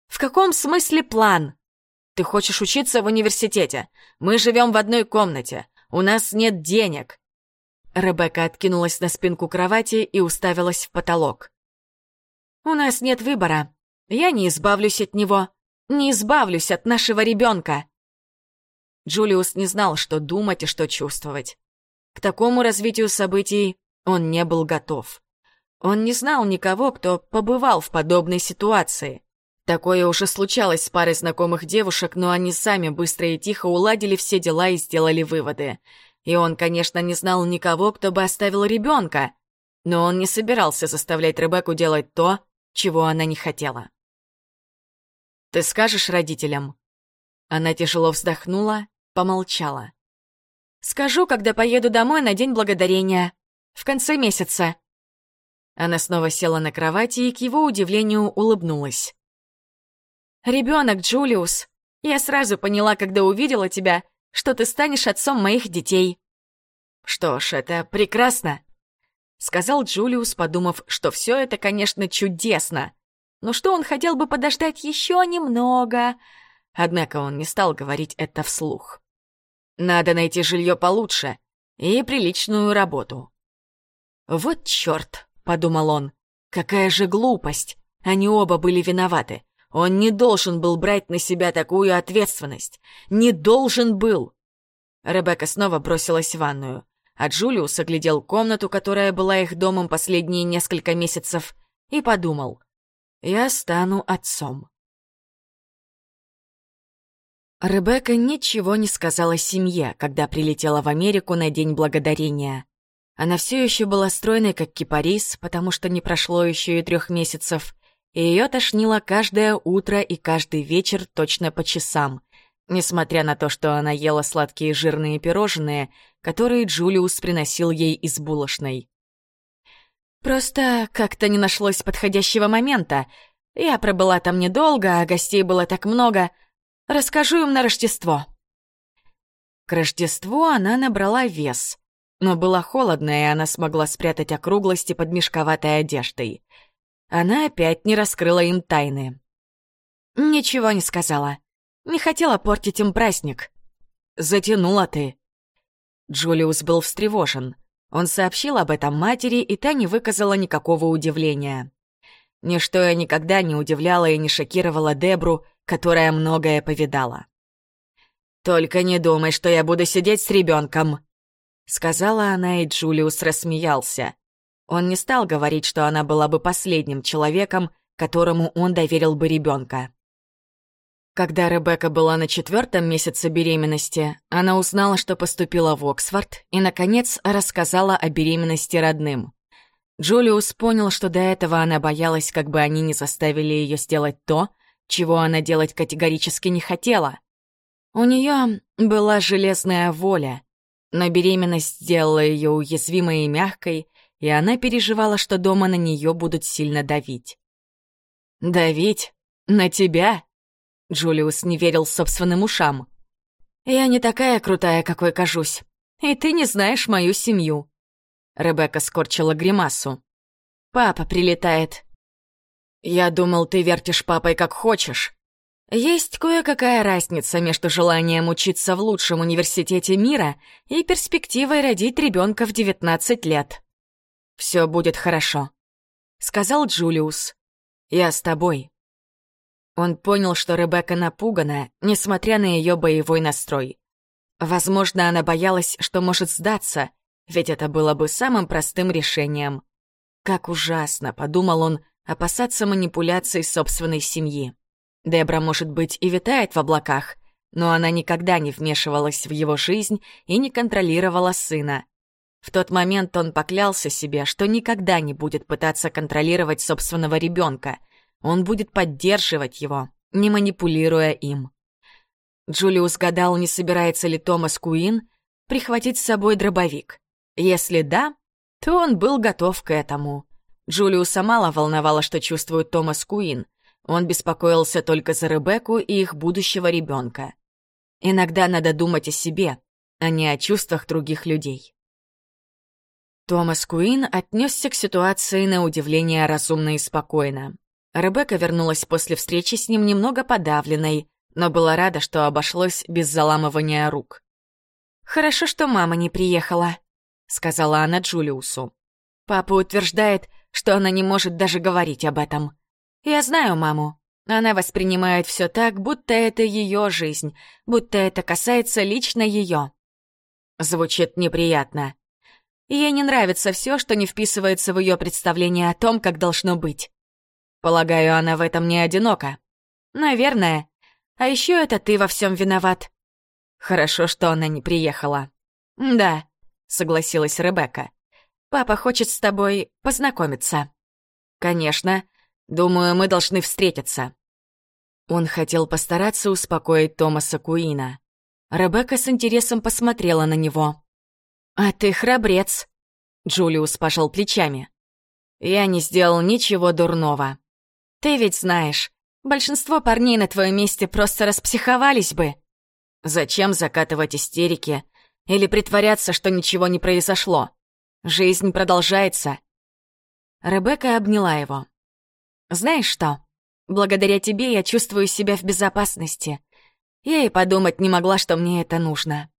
«В каком смысле план?» «Ты хочешь учиться в университете. Мы живем в одной комнате. У нас нет денег». Ребекка откинулась на спинку кровати и уставилась в потолок. «У нас нет выбора. Я не избавлюсь от него, не избавлюсь от нашего ребенка. Джулиус не знал, что думать и что чувствовать. К такому развитию событий он не был готов. Он не знал никого, кто побывал в подобной ситуации. Такое уже случалось с парой знакомых девушек, но они сами быстро и тихо уладили все дела и сделали выводы. И он, конечно, не знал никого, кто бы оставил ребенка. но он не собирался заставлять Ребекку делать то, чего она не хотела. «Ты скажешь родителям?» Она тяжело вздохнула, помолчала. «Скажу, когда поеду домой на День Благодарения. В конце месяца». Она снова села на кровати и, к его удивлению, улыбнулась. «Ребенок, Джулиус, я сразу поняла, когда увидела тебя, что ты станешь отцом моих детей». «Что ж, это прекрасно», — сказал Джулиус, подумав, что все это, конечно, чудесно, но что он хотел бы подождать еще немного. Однако он не стал говорить это вслух. «Надо найти жилье получше и приличную работу». «Вот черт», — подумал он, — «какая же глупость! Они оба были виноваты. Он не должен был брать на себя такую ответственность. Не должен был!» Ребекка снова бросилась в ванную а Джулиус оглядел комнату, которая была их домом последние несколько месяцев, и подумал, «Я стану отцом». Ребекка ничего не сказала семье, когда прилетела в Америку на День Благодарения. Она все еще была стройной, как кипарис, потому что не прошло еще и трех месяцев, и ее тошнило каждое утро и каждый вечер точно по часам, несмотря на то, что она ела сладкие жирные пирожные, которые Джулиус приносил ей из булочной. «Просто как-то не нашлось подходящего момента. Я пробыла там недолго, а гостей было так много. Расскажу им на Рождество». К Рождеству она набрала вес, но было холодно, и она смогла спрятать округлости под мешковатой одеждой. Она опять не раскрыла им тайны. Ничего не сказала. Не хотела портить им праздник. Затянула ты. Джулиус был встревожен. Он сообщил об этом матери, и та не выказала никакого удивления. Ничто я никогда не удивляло и не шокировало Дебру, которая многое повидала. «Только не думай, что я буду сидеть с ребенком», — сказала она, и Джулиус рассмеялся. Он не стал говорить, что она была бы последним человеком, которому он доверил бы ребенка. Когда Ребекка была на четвертом месяце беременности, она узнала, что поступила в Оксфорд и, наконец, рассказала о беременности родным. Джулиус понял, что до этого она боялась, как бы они не заставили ее сделать то, чего она делать категорически не хотела. У нее была железная воля, но беременность сделала ее уязвимой и мягкой, и она переживала, что дома на нее будут сильно давить. «Давить? На тебя?» Джулиус не верил собственным ушам. «Я не такая крутая, какой кажусь. И ты не знаешь мою семью». Ребекка скорчила гримасу. «Папа прилетает». «Я думал, ты вертишь папой как хочешь». Есть кое-какая разница между желанием учиться в лучшем университете мира и перспективой родить ребенка в 19 лет. «Все будет хорошо», — сказал Джулиус. «Я с тобой». Он понял, что Ребекка напугана, несмотря на ее боевой настрой. Возможно, она боялась, что может сдаться, ведь это было бы самым простым решением. Как ужасно, подумал он, опасаться манипуляций собственной семьи. Дебра, может быть, и витает в облаках, но она никогда не вмешивалась в его жизнь и не контролировала сына. В тот момент он поклялся себе, что никогда не будет пытаться контролировать собственного ребенка — он будет поддерживать его, не манипулируя им. Джулиус гадал, не собирается ли Томас Куин прихватить с собой дробовик. Если да, то он был готов к этому. Джулиуса мало волновало, что чувствует Томас Куин. Он беспокоился только за Ребекку и их будущего ребенка. Иногда надо думать о себе, а не о чувствах других людей. Томас Куин отнесся к ситуации на удивление разумно и спокойно. Ребекка вернулась после встречи с ним немного подавленной, но была рада, что обошлось без заламывания рук. «Хорошо, что мама не приехала», — сказала она Джулиусу. «Папа утверждает, что она не может даже говорить об этом. Я знаю маму. Она воспринимает все так, будто это ее жизнь, будто это касается лично ее. Звучит неприятно. Ей не нравится все, что не вписывается в ее представление о том, как должно быть. Полагаю, она в этом не одинока. Наверное. А еще это ты во всем виноват. Хорошо, что она не приехала. Да, согласилась Ребекка. Папа хочет с тобой познакомиться». «Конечно. Думаю, мы должны встретиться». Он хотел постараться успокоить Томаса Куина. Ребекка с интересом посмотрела на него. «А ты храбрец», — Джулиус пожал плечами. «Я не сделал ничего дурного. Ты ведь знаешь, большинство парней на твоем месте просто распсиховались бы. Зачем закатывать истерики или притворяться, что ничего не произошло? Жизнь продолжается». Ребекка обняла его. «Знаешь что? Благодаря тебе я чувствую себя в безопасности. Я и подумать не могла, что мне это нужно».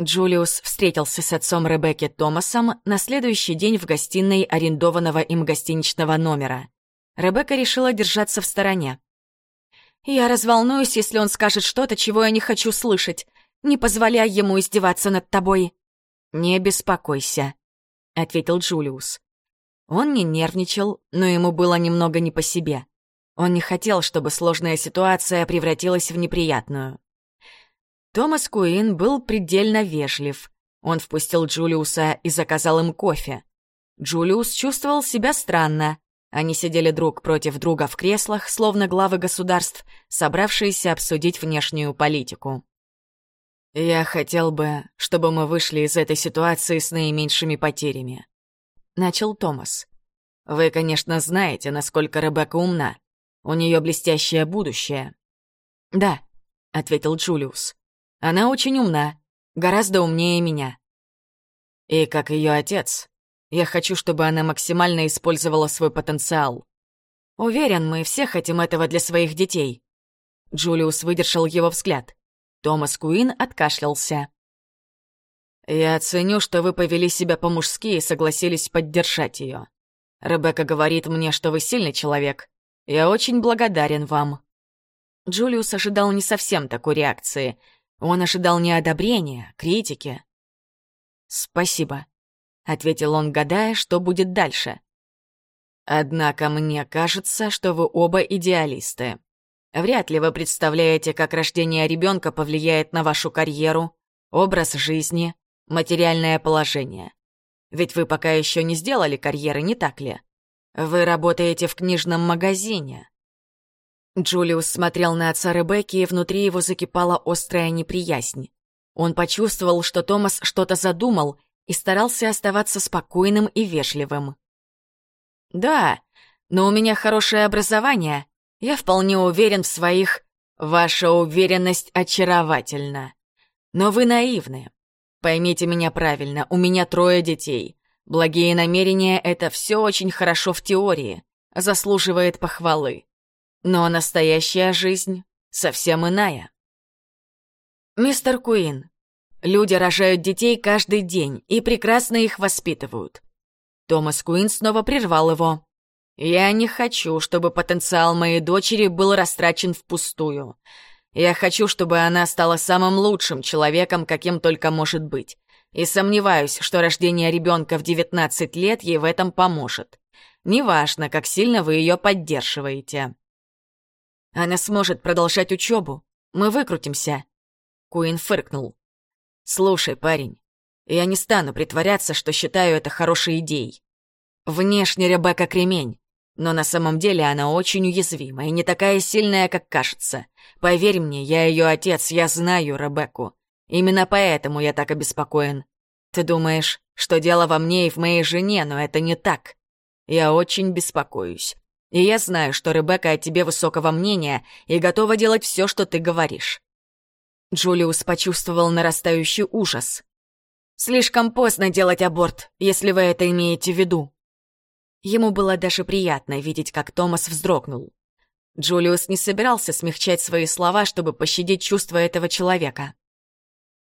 Джулиус встретился с отцом Ребекки Томасом на следующий день в гостиной арендованного им гостиничного номера. Ребекка решила держаться в стороне. «Я разволнуюсь, если он скажет что-то, чего я не хочу слышать. Не позволяй ему издеваться над тобой». «Не беспокойся», — ответил Джулиус. Он не нервничал, но ему было немного не по себе. Он не хотел, чтобы сложная ситуация превратилась в неприятную. Томас Куин был предельно вежлив. Он впустил Джулиуса и заказал им кофе. Джулиус чувствовал себя странно. Они сидели друг против друга в креслах, словно главы государств, собравшиеся обсудить внешнюю политику. «Я хотел бы, чтобы мы вышли из этой ситуации с наименьшими потерями», — начал Томас. «Вы, конечно, знаете, насколько Ребекка умна. У нее блестящее будущее». «Да», — ответил Джулиус. «Она очень умна, гораздо умнее меня». «И как ее отец, я хочу, чтобы она максимально использовала свой потенциал. Уверен, мы все хотим этого для своих детей». Джулиус выдержал его взгляд. Томас Куин откашлялся. «Я ценю, что вы повели себя по-мужски и согласились поддержать ее. Ребекка говорит мне, что вы сильный человек, я очень благодарен вам». Джулиус ожидал не совсем такой реакции. Он ожидал не одобрения, критики. «Спасибо», — ответил он, гадая, что будет дальше. «Однако мне кажется, что вы оба идеалисты. Вряд ли вы представляете, как рождение ребенка повлияет на вашу карьеру, образ жизни, материальное положение. Ведь вы пока еще не сделали карьеры, не так ли? Вы работаете в книжном магазине». Джулиус смотрел на отца Ребекки, и внутри его закипала острая неприязнь. Он почувствовал, что Томас что-то задумал и старался оставаться спокойным и вежливым. «Да, но у меня хорошее образование. Я вполне уверен в своих... Ваша уверенность очаровательна. Но вы наивны. Поймите меня правильно, у меня трое детей. Благие намерения — это все очень хорошо в теории, заслуживает похвалы. Но настоящая жизнь совсем иная. Мистер Куин, люди рожают детей каждый день и прекрасно их воспитывают. Томас Куин снова прервал его. «Я не хочу, чтобы потенциал моей дочери был растрачен впустую. Я хочу, чтобы она стала самым лучшим человеком, каким только может быть и сомневаюсь, что рождение ребенка в 19 лет ей в этом поможет. Неважно, как сильно вы ее поддерживаете. Она сможет продолжать учебу. Мы выкрутимся. Куин фыркнул. Слушай, парень, я не стану притворяться, что считаю это хорошей идеей. Внешне Ребекка кремень, но на самом деле она очень уязвима и не такая сильная, как кажется. Поверь мне, я ее отец, я знаю Ребекку. Именно поэтому я так обеспокоен. Ты думаешь, что дело во мне и в моей жене, но это не так. Я очень беспокоюсь. И я знаю, что Ребекка о тебе высокого мнения и готова делать все, что ты говоришь». Джулиус почувствовал нарастающий ужас. «Слишком поздно делать аборт, если вы это имеете в виду». Ему было даже приятно видеть, как Томас вздрогнул. Джулиус не собирался смягчать свои слова, чтобы пощадить чувства этого человека.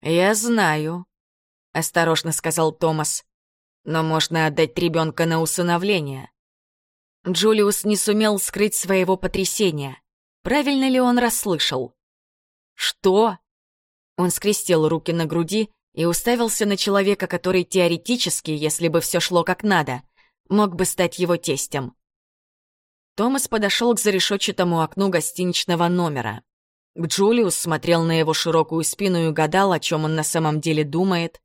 «Я знаю», — осторожно сказал Томас. «Но можно отдать ребенка на усыновление». Джулиус не сумел скрыть своего потрясения. Правильно ли он расслышал? «Что?» Он скрестил руки на груди и уставился на человека, который теоретически, если бы все шло как надо, мог бы стать его тестем. Томас подошел к зарешетчатому окну гостиничного номера. Джулиус смотрел на его широкую спину и гадал, о чем он на самом деле думает.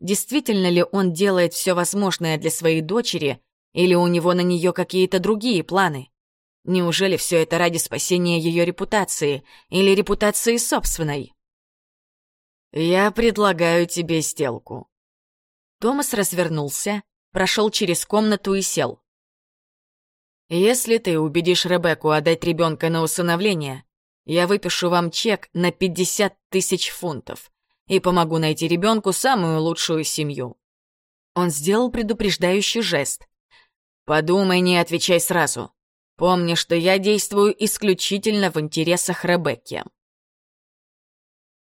действительно ли он делает все возможное для своей дочери, или у него на нее какие-то другие планы. Неужели все это ради спасения ее репутации или репутации собственной? «Я предлагаю тебе сделку». Томас развернулся, прошел через комнату и сел. «Если ты убедишь Ребекку отдать ребенка на усыновление, я выпишу вам чек на 50 тысяч фунтов и помогу найти ребенку самую лучшую семью». Он сделал предупреждающий жест. «Подумай, не отвечай сразу. Помни, что я действую исключительно в интересах Ребекки».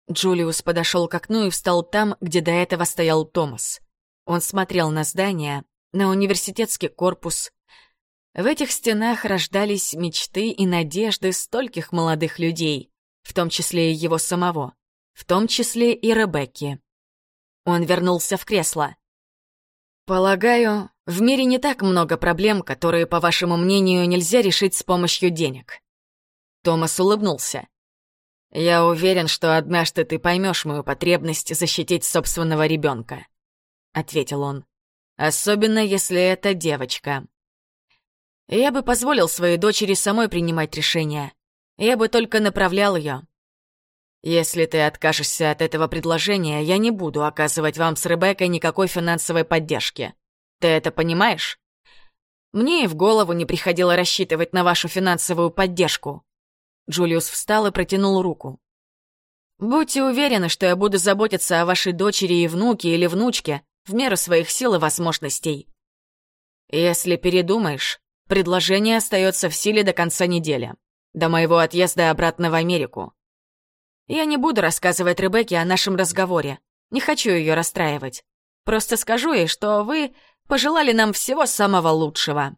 Джулиус подошел к окну и встал там, где до этого стоял Томас. Он смотрел на здание, на университетский корпус. В этих стенах рождались мечты и надежды стольких молодых людей, в том числе и его самого, в том числе и Ребекки. Он вернулся в кресло. «Полагаю, в мире не так много проблем, которые, по вашему мнению, нельзя решить с помощью денег». Томас улыбнулся. «Я уверен, что однажды ты поймешь мою потребность защитить собственного ребенка», — ответил он. «Особенно, если это девочка». Я бы позволил своей дочери самой принимать решения. Я бы только направлял ее. Если ты откажешься от этого предложения, я не буду оказывать вам с Ребеккой никакой финансовой поддержки. Ты это понимаешь? Мне и в голову не приходило рассчитывать на вашу финансовую поддержку. Джулиус встал и протянул руку. «Будьте уверены, что я буду заботиться о вашей дочери и внуке или внучке в меру своих сил и возможностей. Если передумаешь, предложение остается в силе до конца недели, до моего отъезда обратно в Америку. Я не буду рассказывать Ребекке о нашем разговоре, не хочу ее расстраивать. Просто скажу ей, что вы пожелали нам всего самого лучшего».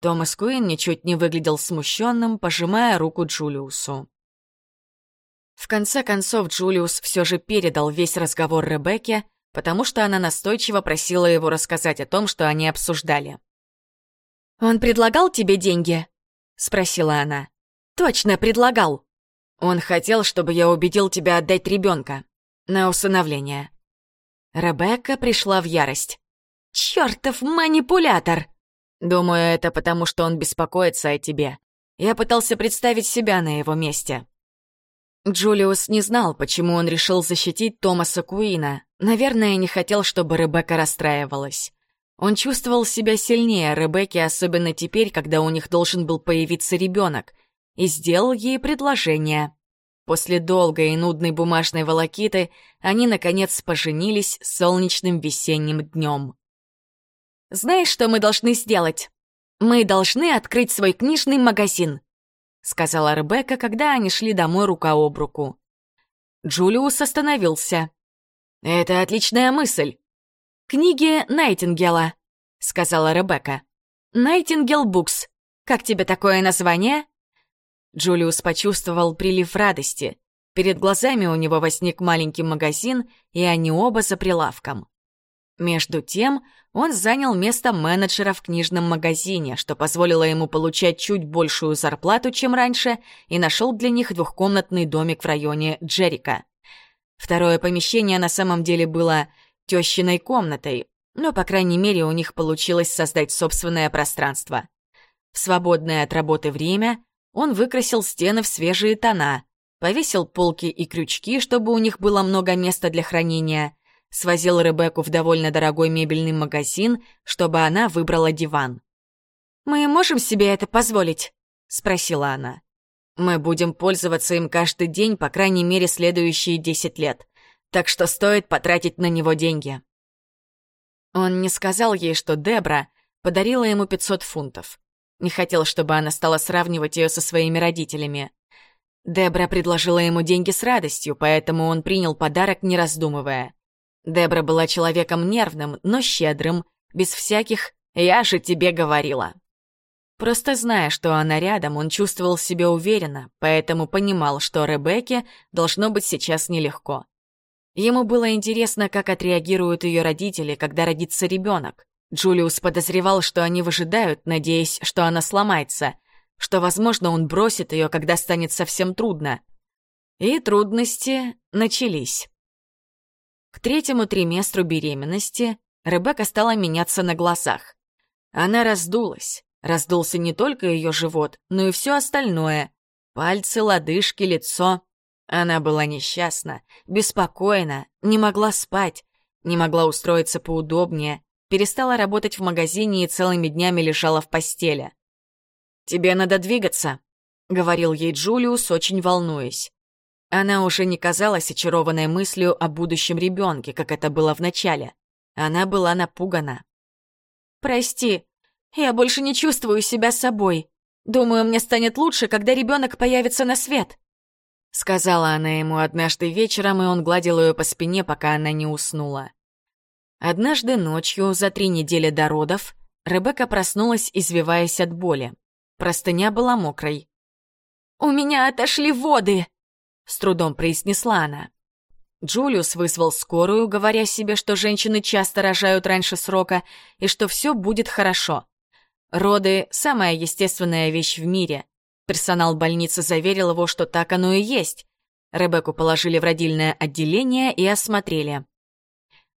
Томас Куин ничуть не выглядел смущенным, пожимая руку Джулиусу. В конце концов, Джулиус все же передал весь разговор Ребекке, потому что она настойчиво просила его рассказать о том, что они обсуждали. «Он предлагал тебе деньги?» — спросила она. «Точно предлагал. Он хотел, чтобы я убедил тебя отдать ребенка на усыновление». Ребекка пришла в ярость. «Чёртов манипулятор!» Думаю, это потому, что он беспокоится о тебе. Я пытался представить себя на его месте. Джулиус не знал, почему он решил защитить Томаса Куина. Наверное, не хотел, чтобы Ребекка расстраивалась. Он чувствовал себя сильнее Ребекки, особенно теперь, когда у них должен был появиться ребенок, и сделал ей предложение. После долгой и нудной бумажной волокиты они, наконец, поженились солнечным весенним днем. Знаешь, что мы должны сделать? Мы должны открыть свой книжный магазин», — сказала Ребекка, когда они шли домой рука об руку. Джулиус остановился. «Это отличная мысль». «Книги Найтингела», — сказала Ребекка. «Найтингел Букс. Как тебе такое название?» Джулиус почувствовал прилив радости. Перед глазами у него возник маленький магазин, и они оба за прилавком. Между тем, он занял место менеджера в книжном магазине, что позволило ему получать чуть большую зарплату, чем раньше, и нашел для них двухкомнатный домик в районе Джерика. Второе помещение на самом деле было тещиной комнатой, но, по крайней мере, у них получилось создать собственное пространство. В свободное от работы время он выкрасил стены в свежие тона, повесил полки и крючки, чтобы у них было много места для хранения — свозил Ребекку в довольно дорогой мебельный магазин, чтобы она выбрала диван. «Мы можем себе это позволить?» — спросила она. «Мы будем пользоваться им каждый день, по крайней мере, следующие десять лет, так что стоит потратить на него деньги». Он не сказал ей, что Дебра подарила ему 500 фунтов. Не хотел, чтобы она стала сравнивать ее со своими родителями. Дебра предложила ему деньги с радостью, поэтому он принял подарок, не раздумывая. Дебра была человеком нервным, но щедрым, без всяких «я же тебе говорила». Просто зная, что она рядом, он чувствовал себя уверенно, поэтому понимал, что Ребекке должно быть сейчас нелегко. Ему было интересно, как отреагируют ее родители, когда родится ребенок. Джулиус подозревал, что они выжидают, надеясь, что она сломается, что, возможно, он бросит ее, когда станет совсем трудно. И трудности начались. К третьему триместру беременности Ребекка стала меняться на глазах. Она раздулась. Раздулся не только ее живот, но и все остальное. Пальцы, лодыжки, лицо. Она была несчастна, беспокойна, не могла спать, не могла устроиться поудобнее, перестала работать в магазине и целыми днями лежала в постели. «Тебе надо двигаться», — говорил ей Джулиус, очень волнуясь. Она уже не казалась очарованной мыслью о будущем ребенке, как это было в начале. Она была напугана. «Прости, я больше не чувствую себя собой. Думаю, мне станет лучше, когда ребенок появится на свет», — сказала она ему однажды вечером, и он гладил ее по спине, пока она не уснула. Однажды ночью, за три недели до родов, Ребекка проснулась, извиваясь от боли. Простыня была мокрой. «У меня отошли воды!» — с трудом произнесла она. Джулиус вызвал скорую, говоря себе, что женщины часто рожают раньше срока и что все будет хорошо. Роды — самая естественная вещь в мире. Персонал больницы заверил его, что так оно и есть. Ребекку положили в родильное отделение и осмотрели.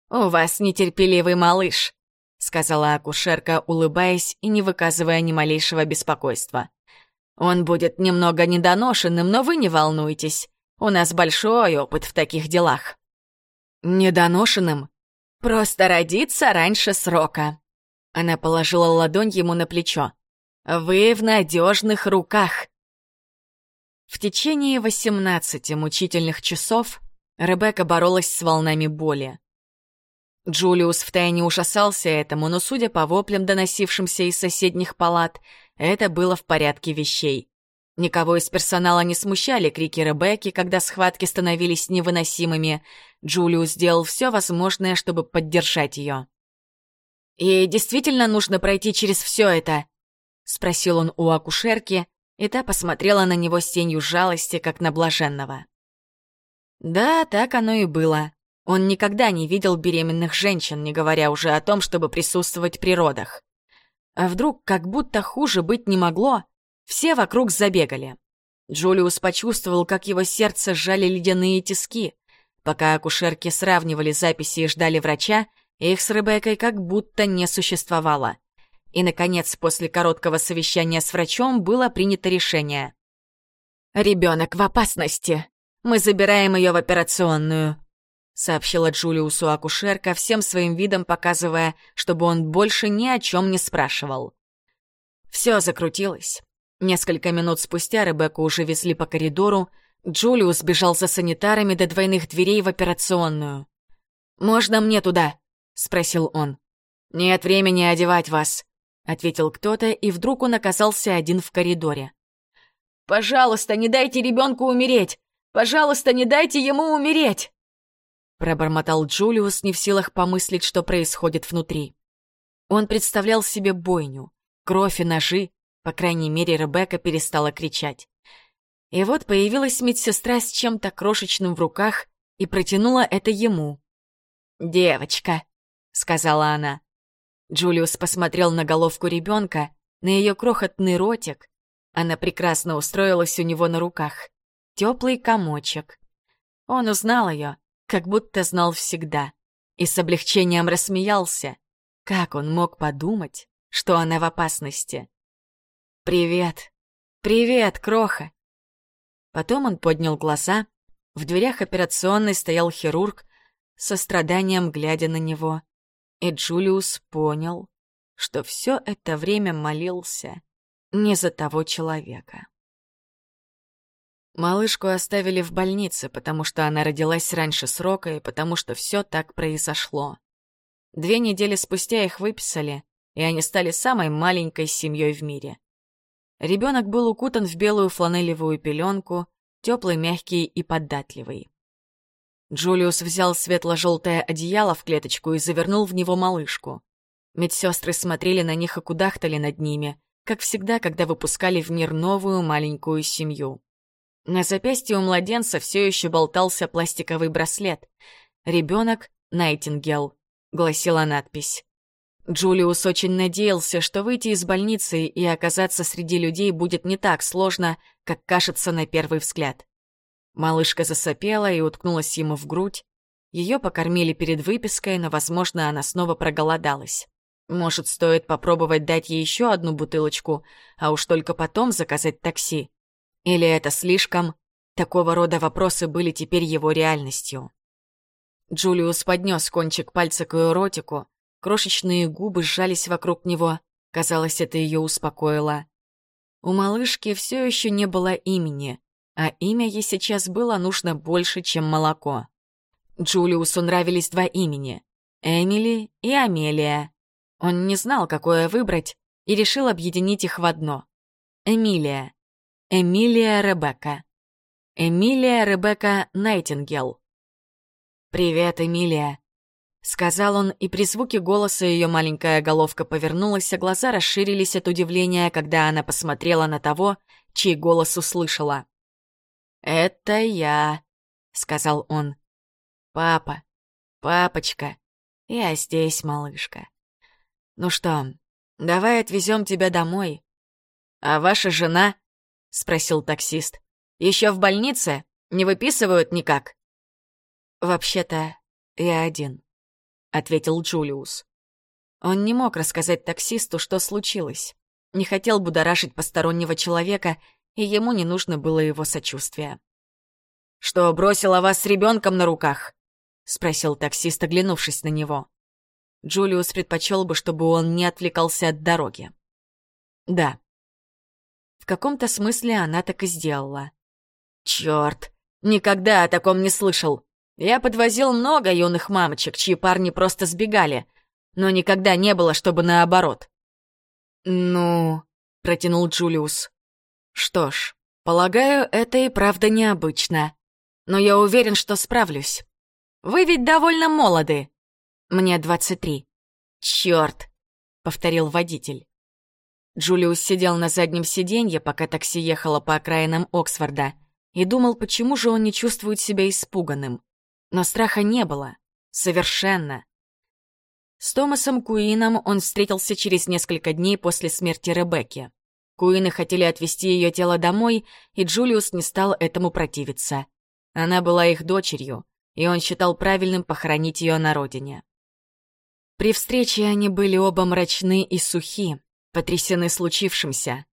«У вас нетерпеливый малыш», — сказала акушерка, улыбаясь и не выказывая ни малейшего беспокойства. «Он будет немного недоношенным, но вы не волнуйтесь. У нас большой опыт в таких делах». «Недоношенным?» «Просто родиться раньше срока». Она положила ладонь ему на плечо. «Вы в надежных руках». В течение 18 мучительных часов Ребекка боролась с волнами боли. Джулиус втайне ужасался этому, но, судя по воплям, доносившимся из соседних палат, это было в порядке вещей. Никого из персонала не смущали крики Ребекки, когда схватки становились невыносимыми. Джулиус сделал все возможное, чтобы поддержать ее. «И действительно нужно пройти через все это?» — спросил он у акушерки, и та посмотрела на него с тенью жалости, как на блаженного. Да, так оно и было. Он никогда не видел беременных женщин, не говоря уже о том, чтобы присутствовать при родах. А вдруг, как будто хуже быть не могло, все вокруг забегали. Джулиус почувствовал, как его сердце сжали ледяные тиски. Пока акушерки сравнивали записи и ждали врача, их с Ребеккой как будто не существовало. И, наконец, после короткого совещания с врачом было принято решение. «Ребенок в опасности. Мы забираем ее в операционную сообщила Джулиусу акушерка, всем своим видом показывая, чтобы он больше ни о чем не спрашивал. Все закрутилось. Несколько минут спустя Ребекку уже везли по коридору, Джулиус бежал за санитарами до двойных дверей в операционную. «Можно мне туда?» — спросил он. «Нет времени одевать вас», — ответил кто-то, и вдруг он оказался один в коридоре. «Пожалуйста, не дайте ребенку умереть! Пожалуйста, не дайте ему умереть!» Пробормотал Джулиус, не в силах помыслить, что происходит внутри. Он представлял себе бойню, кровь и ножи, по крайней мере, Ребекка перестала кричать. И вот появилась медсестра с чем-то крошечным в руках и протянула это ему. «Девочка», — сказала она. Джулиус посмотрел на головку ребенка, на ее крохотный ротик. Она прекрасно устроилась у него на руках. Теплый комочек. Он узнал ее, как будто знал всегда, и с облегчением рассмеялся. Как он мог подумать, что она в опасности? «Привет! Привет, Кроха!» Потом он поднял глаза. В дверях операционной стоял хирург, со страданием глядя на него. И Джулиус понял, что все это время молился не за того человека. Малышку оставили в больнице, потому что она родилась раньше срока и потому что все так произошло. Две недели спустя их выписали, и они стали самой маленькой семьей в мире. Ребенок был укутан в белую фланелевую пеленку, теплый, мягкий и податливый. Джулиус взял светло-желтое одеяло в клеточку и завернул в него малышку. Медсестры смотрели на них и кудахтали над ними, как всегда, когда выпускали в мир новую маленькую семью. На запястье у младенца все еще болтался пластиковый браслет. «Ребенок Найтингел», — гласила надпись. Джулиус очень надеялся, что выйти из больницы и оказаться среди людей будет не так сложно, как кажется на первый взгляд. Малышка засопела и уткнулась ему в грудь. Ее покормили перед выпиской, но, возможно, она снова проголодалась. Может, стоит попробовать дать ей еще одну бутылочку, а уж только потом заказать такси. Или это слишком? Такого рода вопросы были теперь его реальностью. Джулиус поднес кончик пальца к ее ротику, крошечные губы сжались вокруг него, казалось, это ее успокоило. У малышки все еще не было имени, а имя ей сейчас было нужно больше, чем молоко. Джулиусу нравились два имени — Эмили и Амелия. Он не знал, какое выбрать, и решил объединить их в одно. Эмилия. Эмилия Ребекка. Эмилия Ребекка Найтингел. «Привет, Эмилия», — сказал он, и при звуке голоса ее маленькая головка повернулась, а глаза расширились от удивления, когда она посмотрела на того, чей голос услышала. «Это я», — сказал он. «Папа, папочка, я здесь, малышка». «Ну что, давай отвезем тебя домой». «А ваша жена?» — спросил таксист. «Еще в больнице? Не выписывают никак?» «Вообще-то, я один», — ответил Джулиус. Он не мог рассказать таксисту, что случилось. Не хотел будоражить постороннего человека, и ему не нужно было его сочувствия. «Что, бросила вас с ребенком на руках?» — спросил таксист, оглянувшись на него. Джулиус предпочел бы, чтобы он не отвлекался от дороги. Да. В каком-то смысле она так и сделала. Черт, никогда о таком не слышал. Я подвозил много юных мамочек, чьи парни просто сбегали, но никогда не было, чтобы наоборот. «Ну...» — протянул Джулиус. «Что ж, полагаю, это и правда необычно. Но я уверен, что справлюсь. Вы ведь довольно молоды. Мне 23. Черт, повторил водитель. Джулиус сидел на заднем сиденье, пока такси ехало по окраинам Оксфорда, и думал, почему же он не чувствует себя испуганным. Но страха не было. Совершенно. С Томасом Куином он встретился через несколько дней после смерти Ребекки. Куины хотели отвезти ее тело домой, и Джулиус не стал этому противиться. Она была их дочерью, и он считал правильным похоронить ее на родине. При встрече они были оба мрачны и сухи, потрясены случившимся.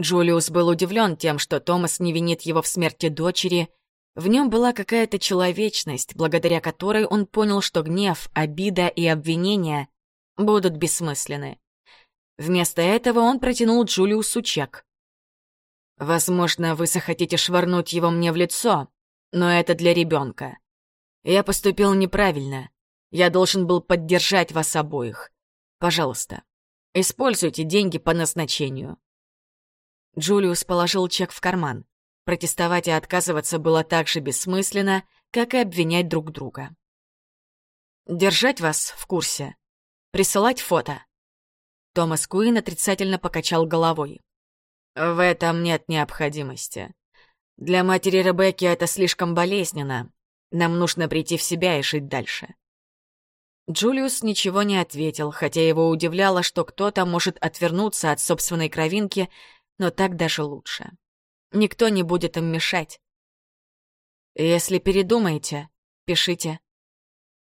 Джулиус был удивлен тем, что Томас не винит его в смерти дочери. В нем была какая-то человечность, благодаря которой он понял, что гнев, обида и обвинения будут бессмысленны. Вместо этого он протянул Джулиусу чек. «Возможно, вы захотите швырнуть его мне в лицо, но это для ребенка. Я поступил неправильно. Я должен был поддержать вас обоих. Пожалуйста, используйте деньги по назначению». Джулиус положил чек в карман. Протестовать и отказываться было так же бессмысленно, как и обвинять друг друга. «Держать вас в курсе. Присылать фото». Томас Куин отрицательно покачал головой. «В этом нет необходимости. Для матери Ребекки это слишком болезненно. Нам нужно прийти в себя и жить дальше. Джулиус ничего не ответил, хотя его удивляло, что кто-то может отвернуться от собственной кровинки, но так даже лучше. Никто не будет им мешать. «Если передумаете, пишите».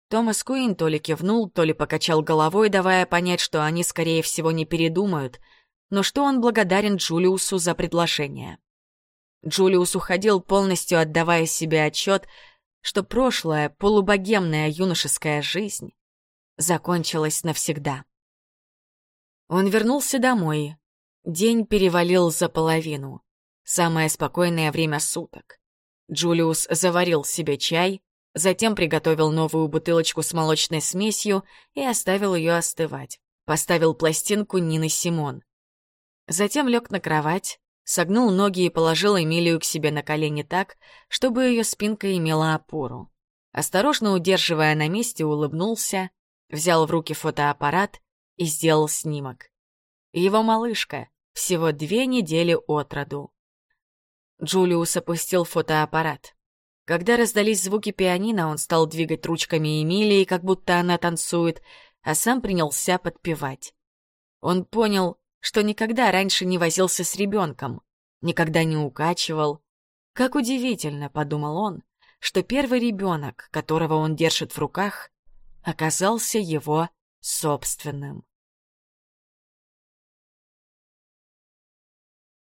Томас Куин то ли кивнул, то ли покачал головой, давая понять, что они, скорее всего, не передумают, но что он благодарен Джулиусу за предложение. Джулиус уходил, полностью отдавая себе отчет, что прошлая, полубогемная юношеская жизнь закончилась навсегда. Он вернулся домой. День перевалил за половину. Самое спокойное время суток. Джулиус заварил себе чай, затем приготовил новую бутылочку с молочной смесью и оставил ее остывать. Поставил пластинку Нины Симон. Затем лег на кровать, согнул ноги и положил Эмилию к себе на колени так, чтобы ее спинка имела опору. Осторожно удерживая на месте, улыбнулся взял в руки фотоаппарат и сделал снимок. Его малышка, всего две недели от роду. Джулиус опустил фотоаппарат. Когда раздались звуки пианино, он стал двигать ручками Эмилии, как будто она танцует, а сам принялся подпевать. Он понял, что никогда раньше не возился с ребенком, никогда не укачивал. Как удивительно, подумал он, что первый ребенок, которого он держит в руках, оказался его собственным.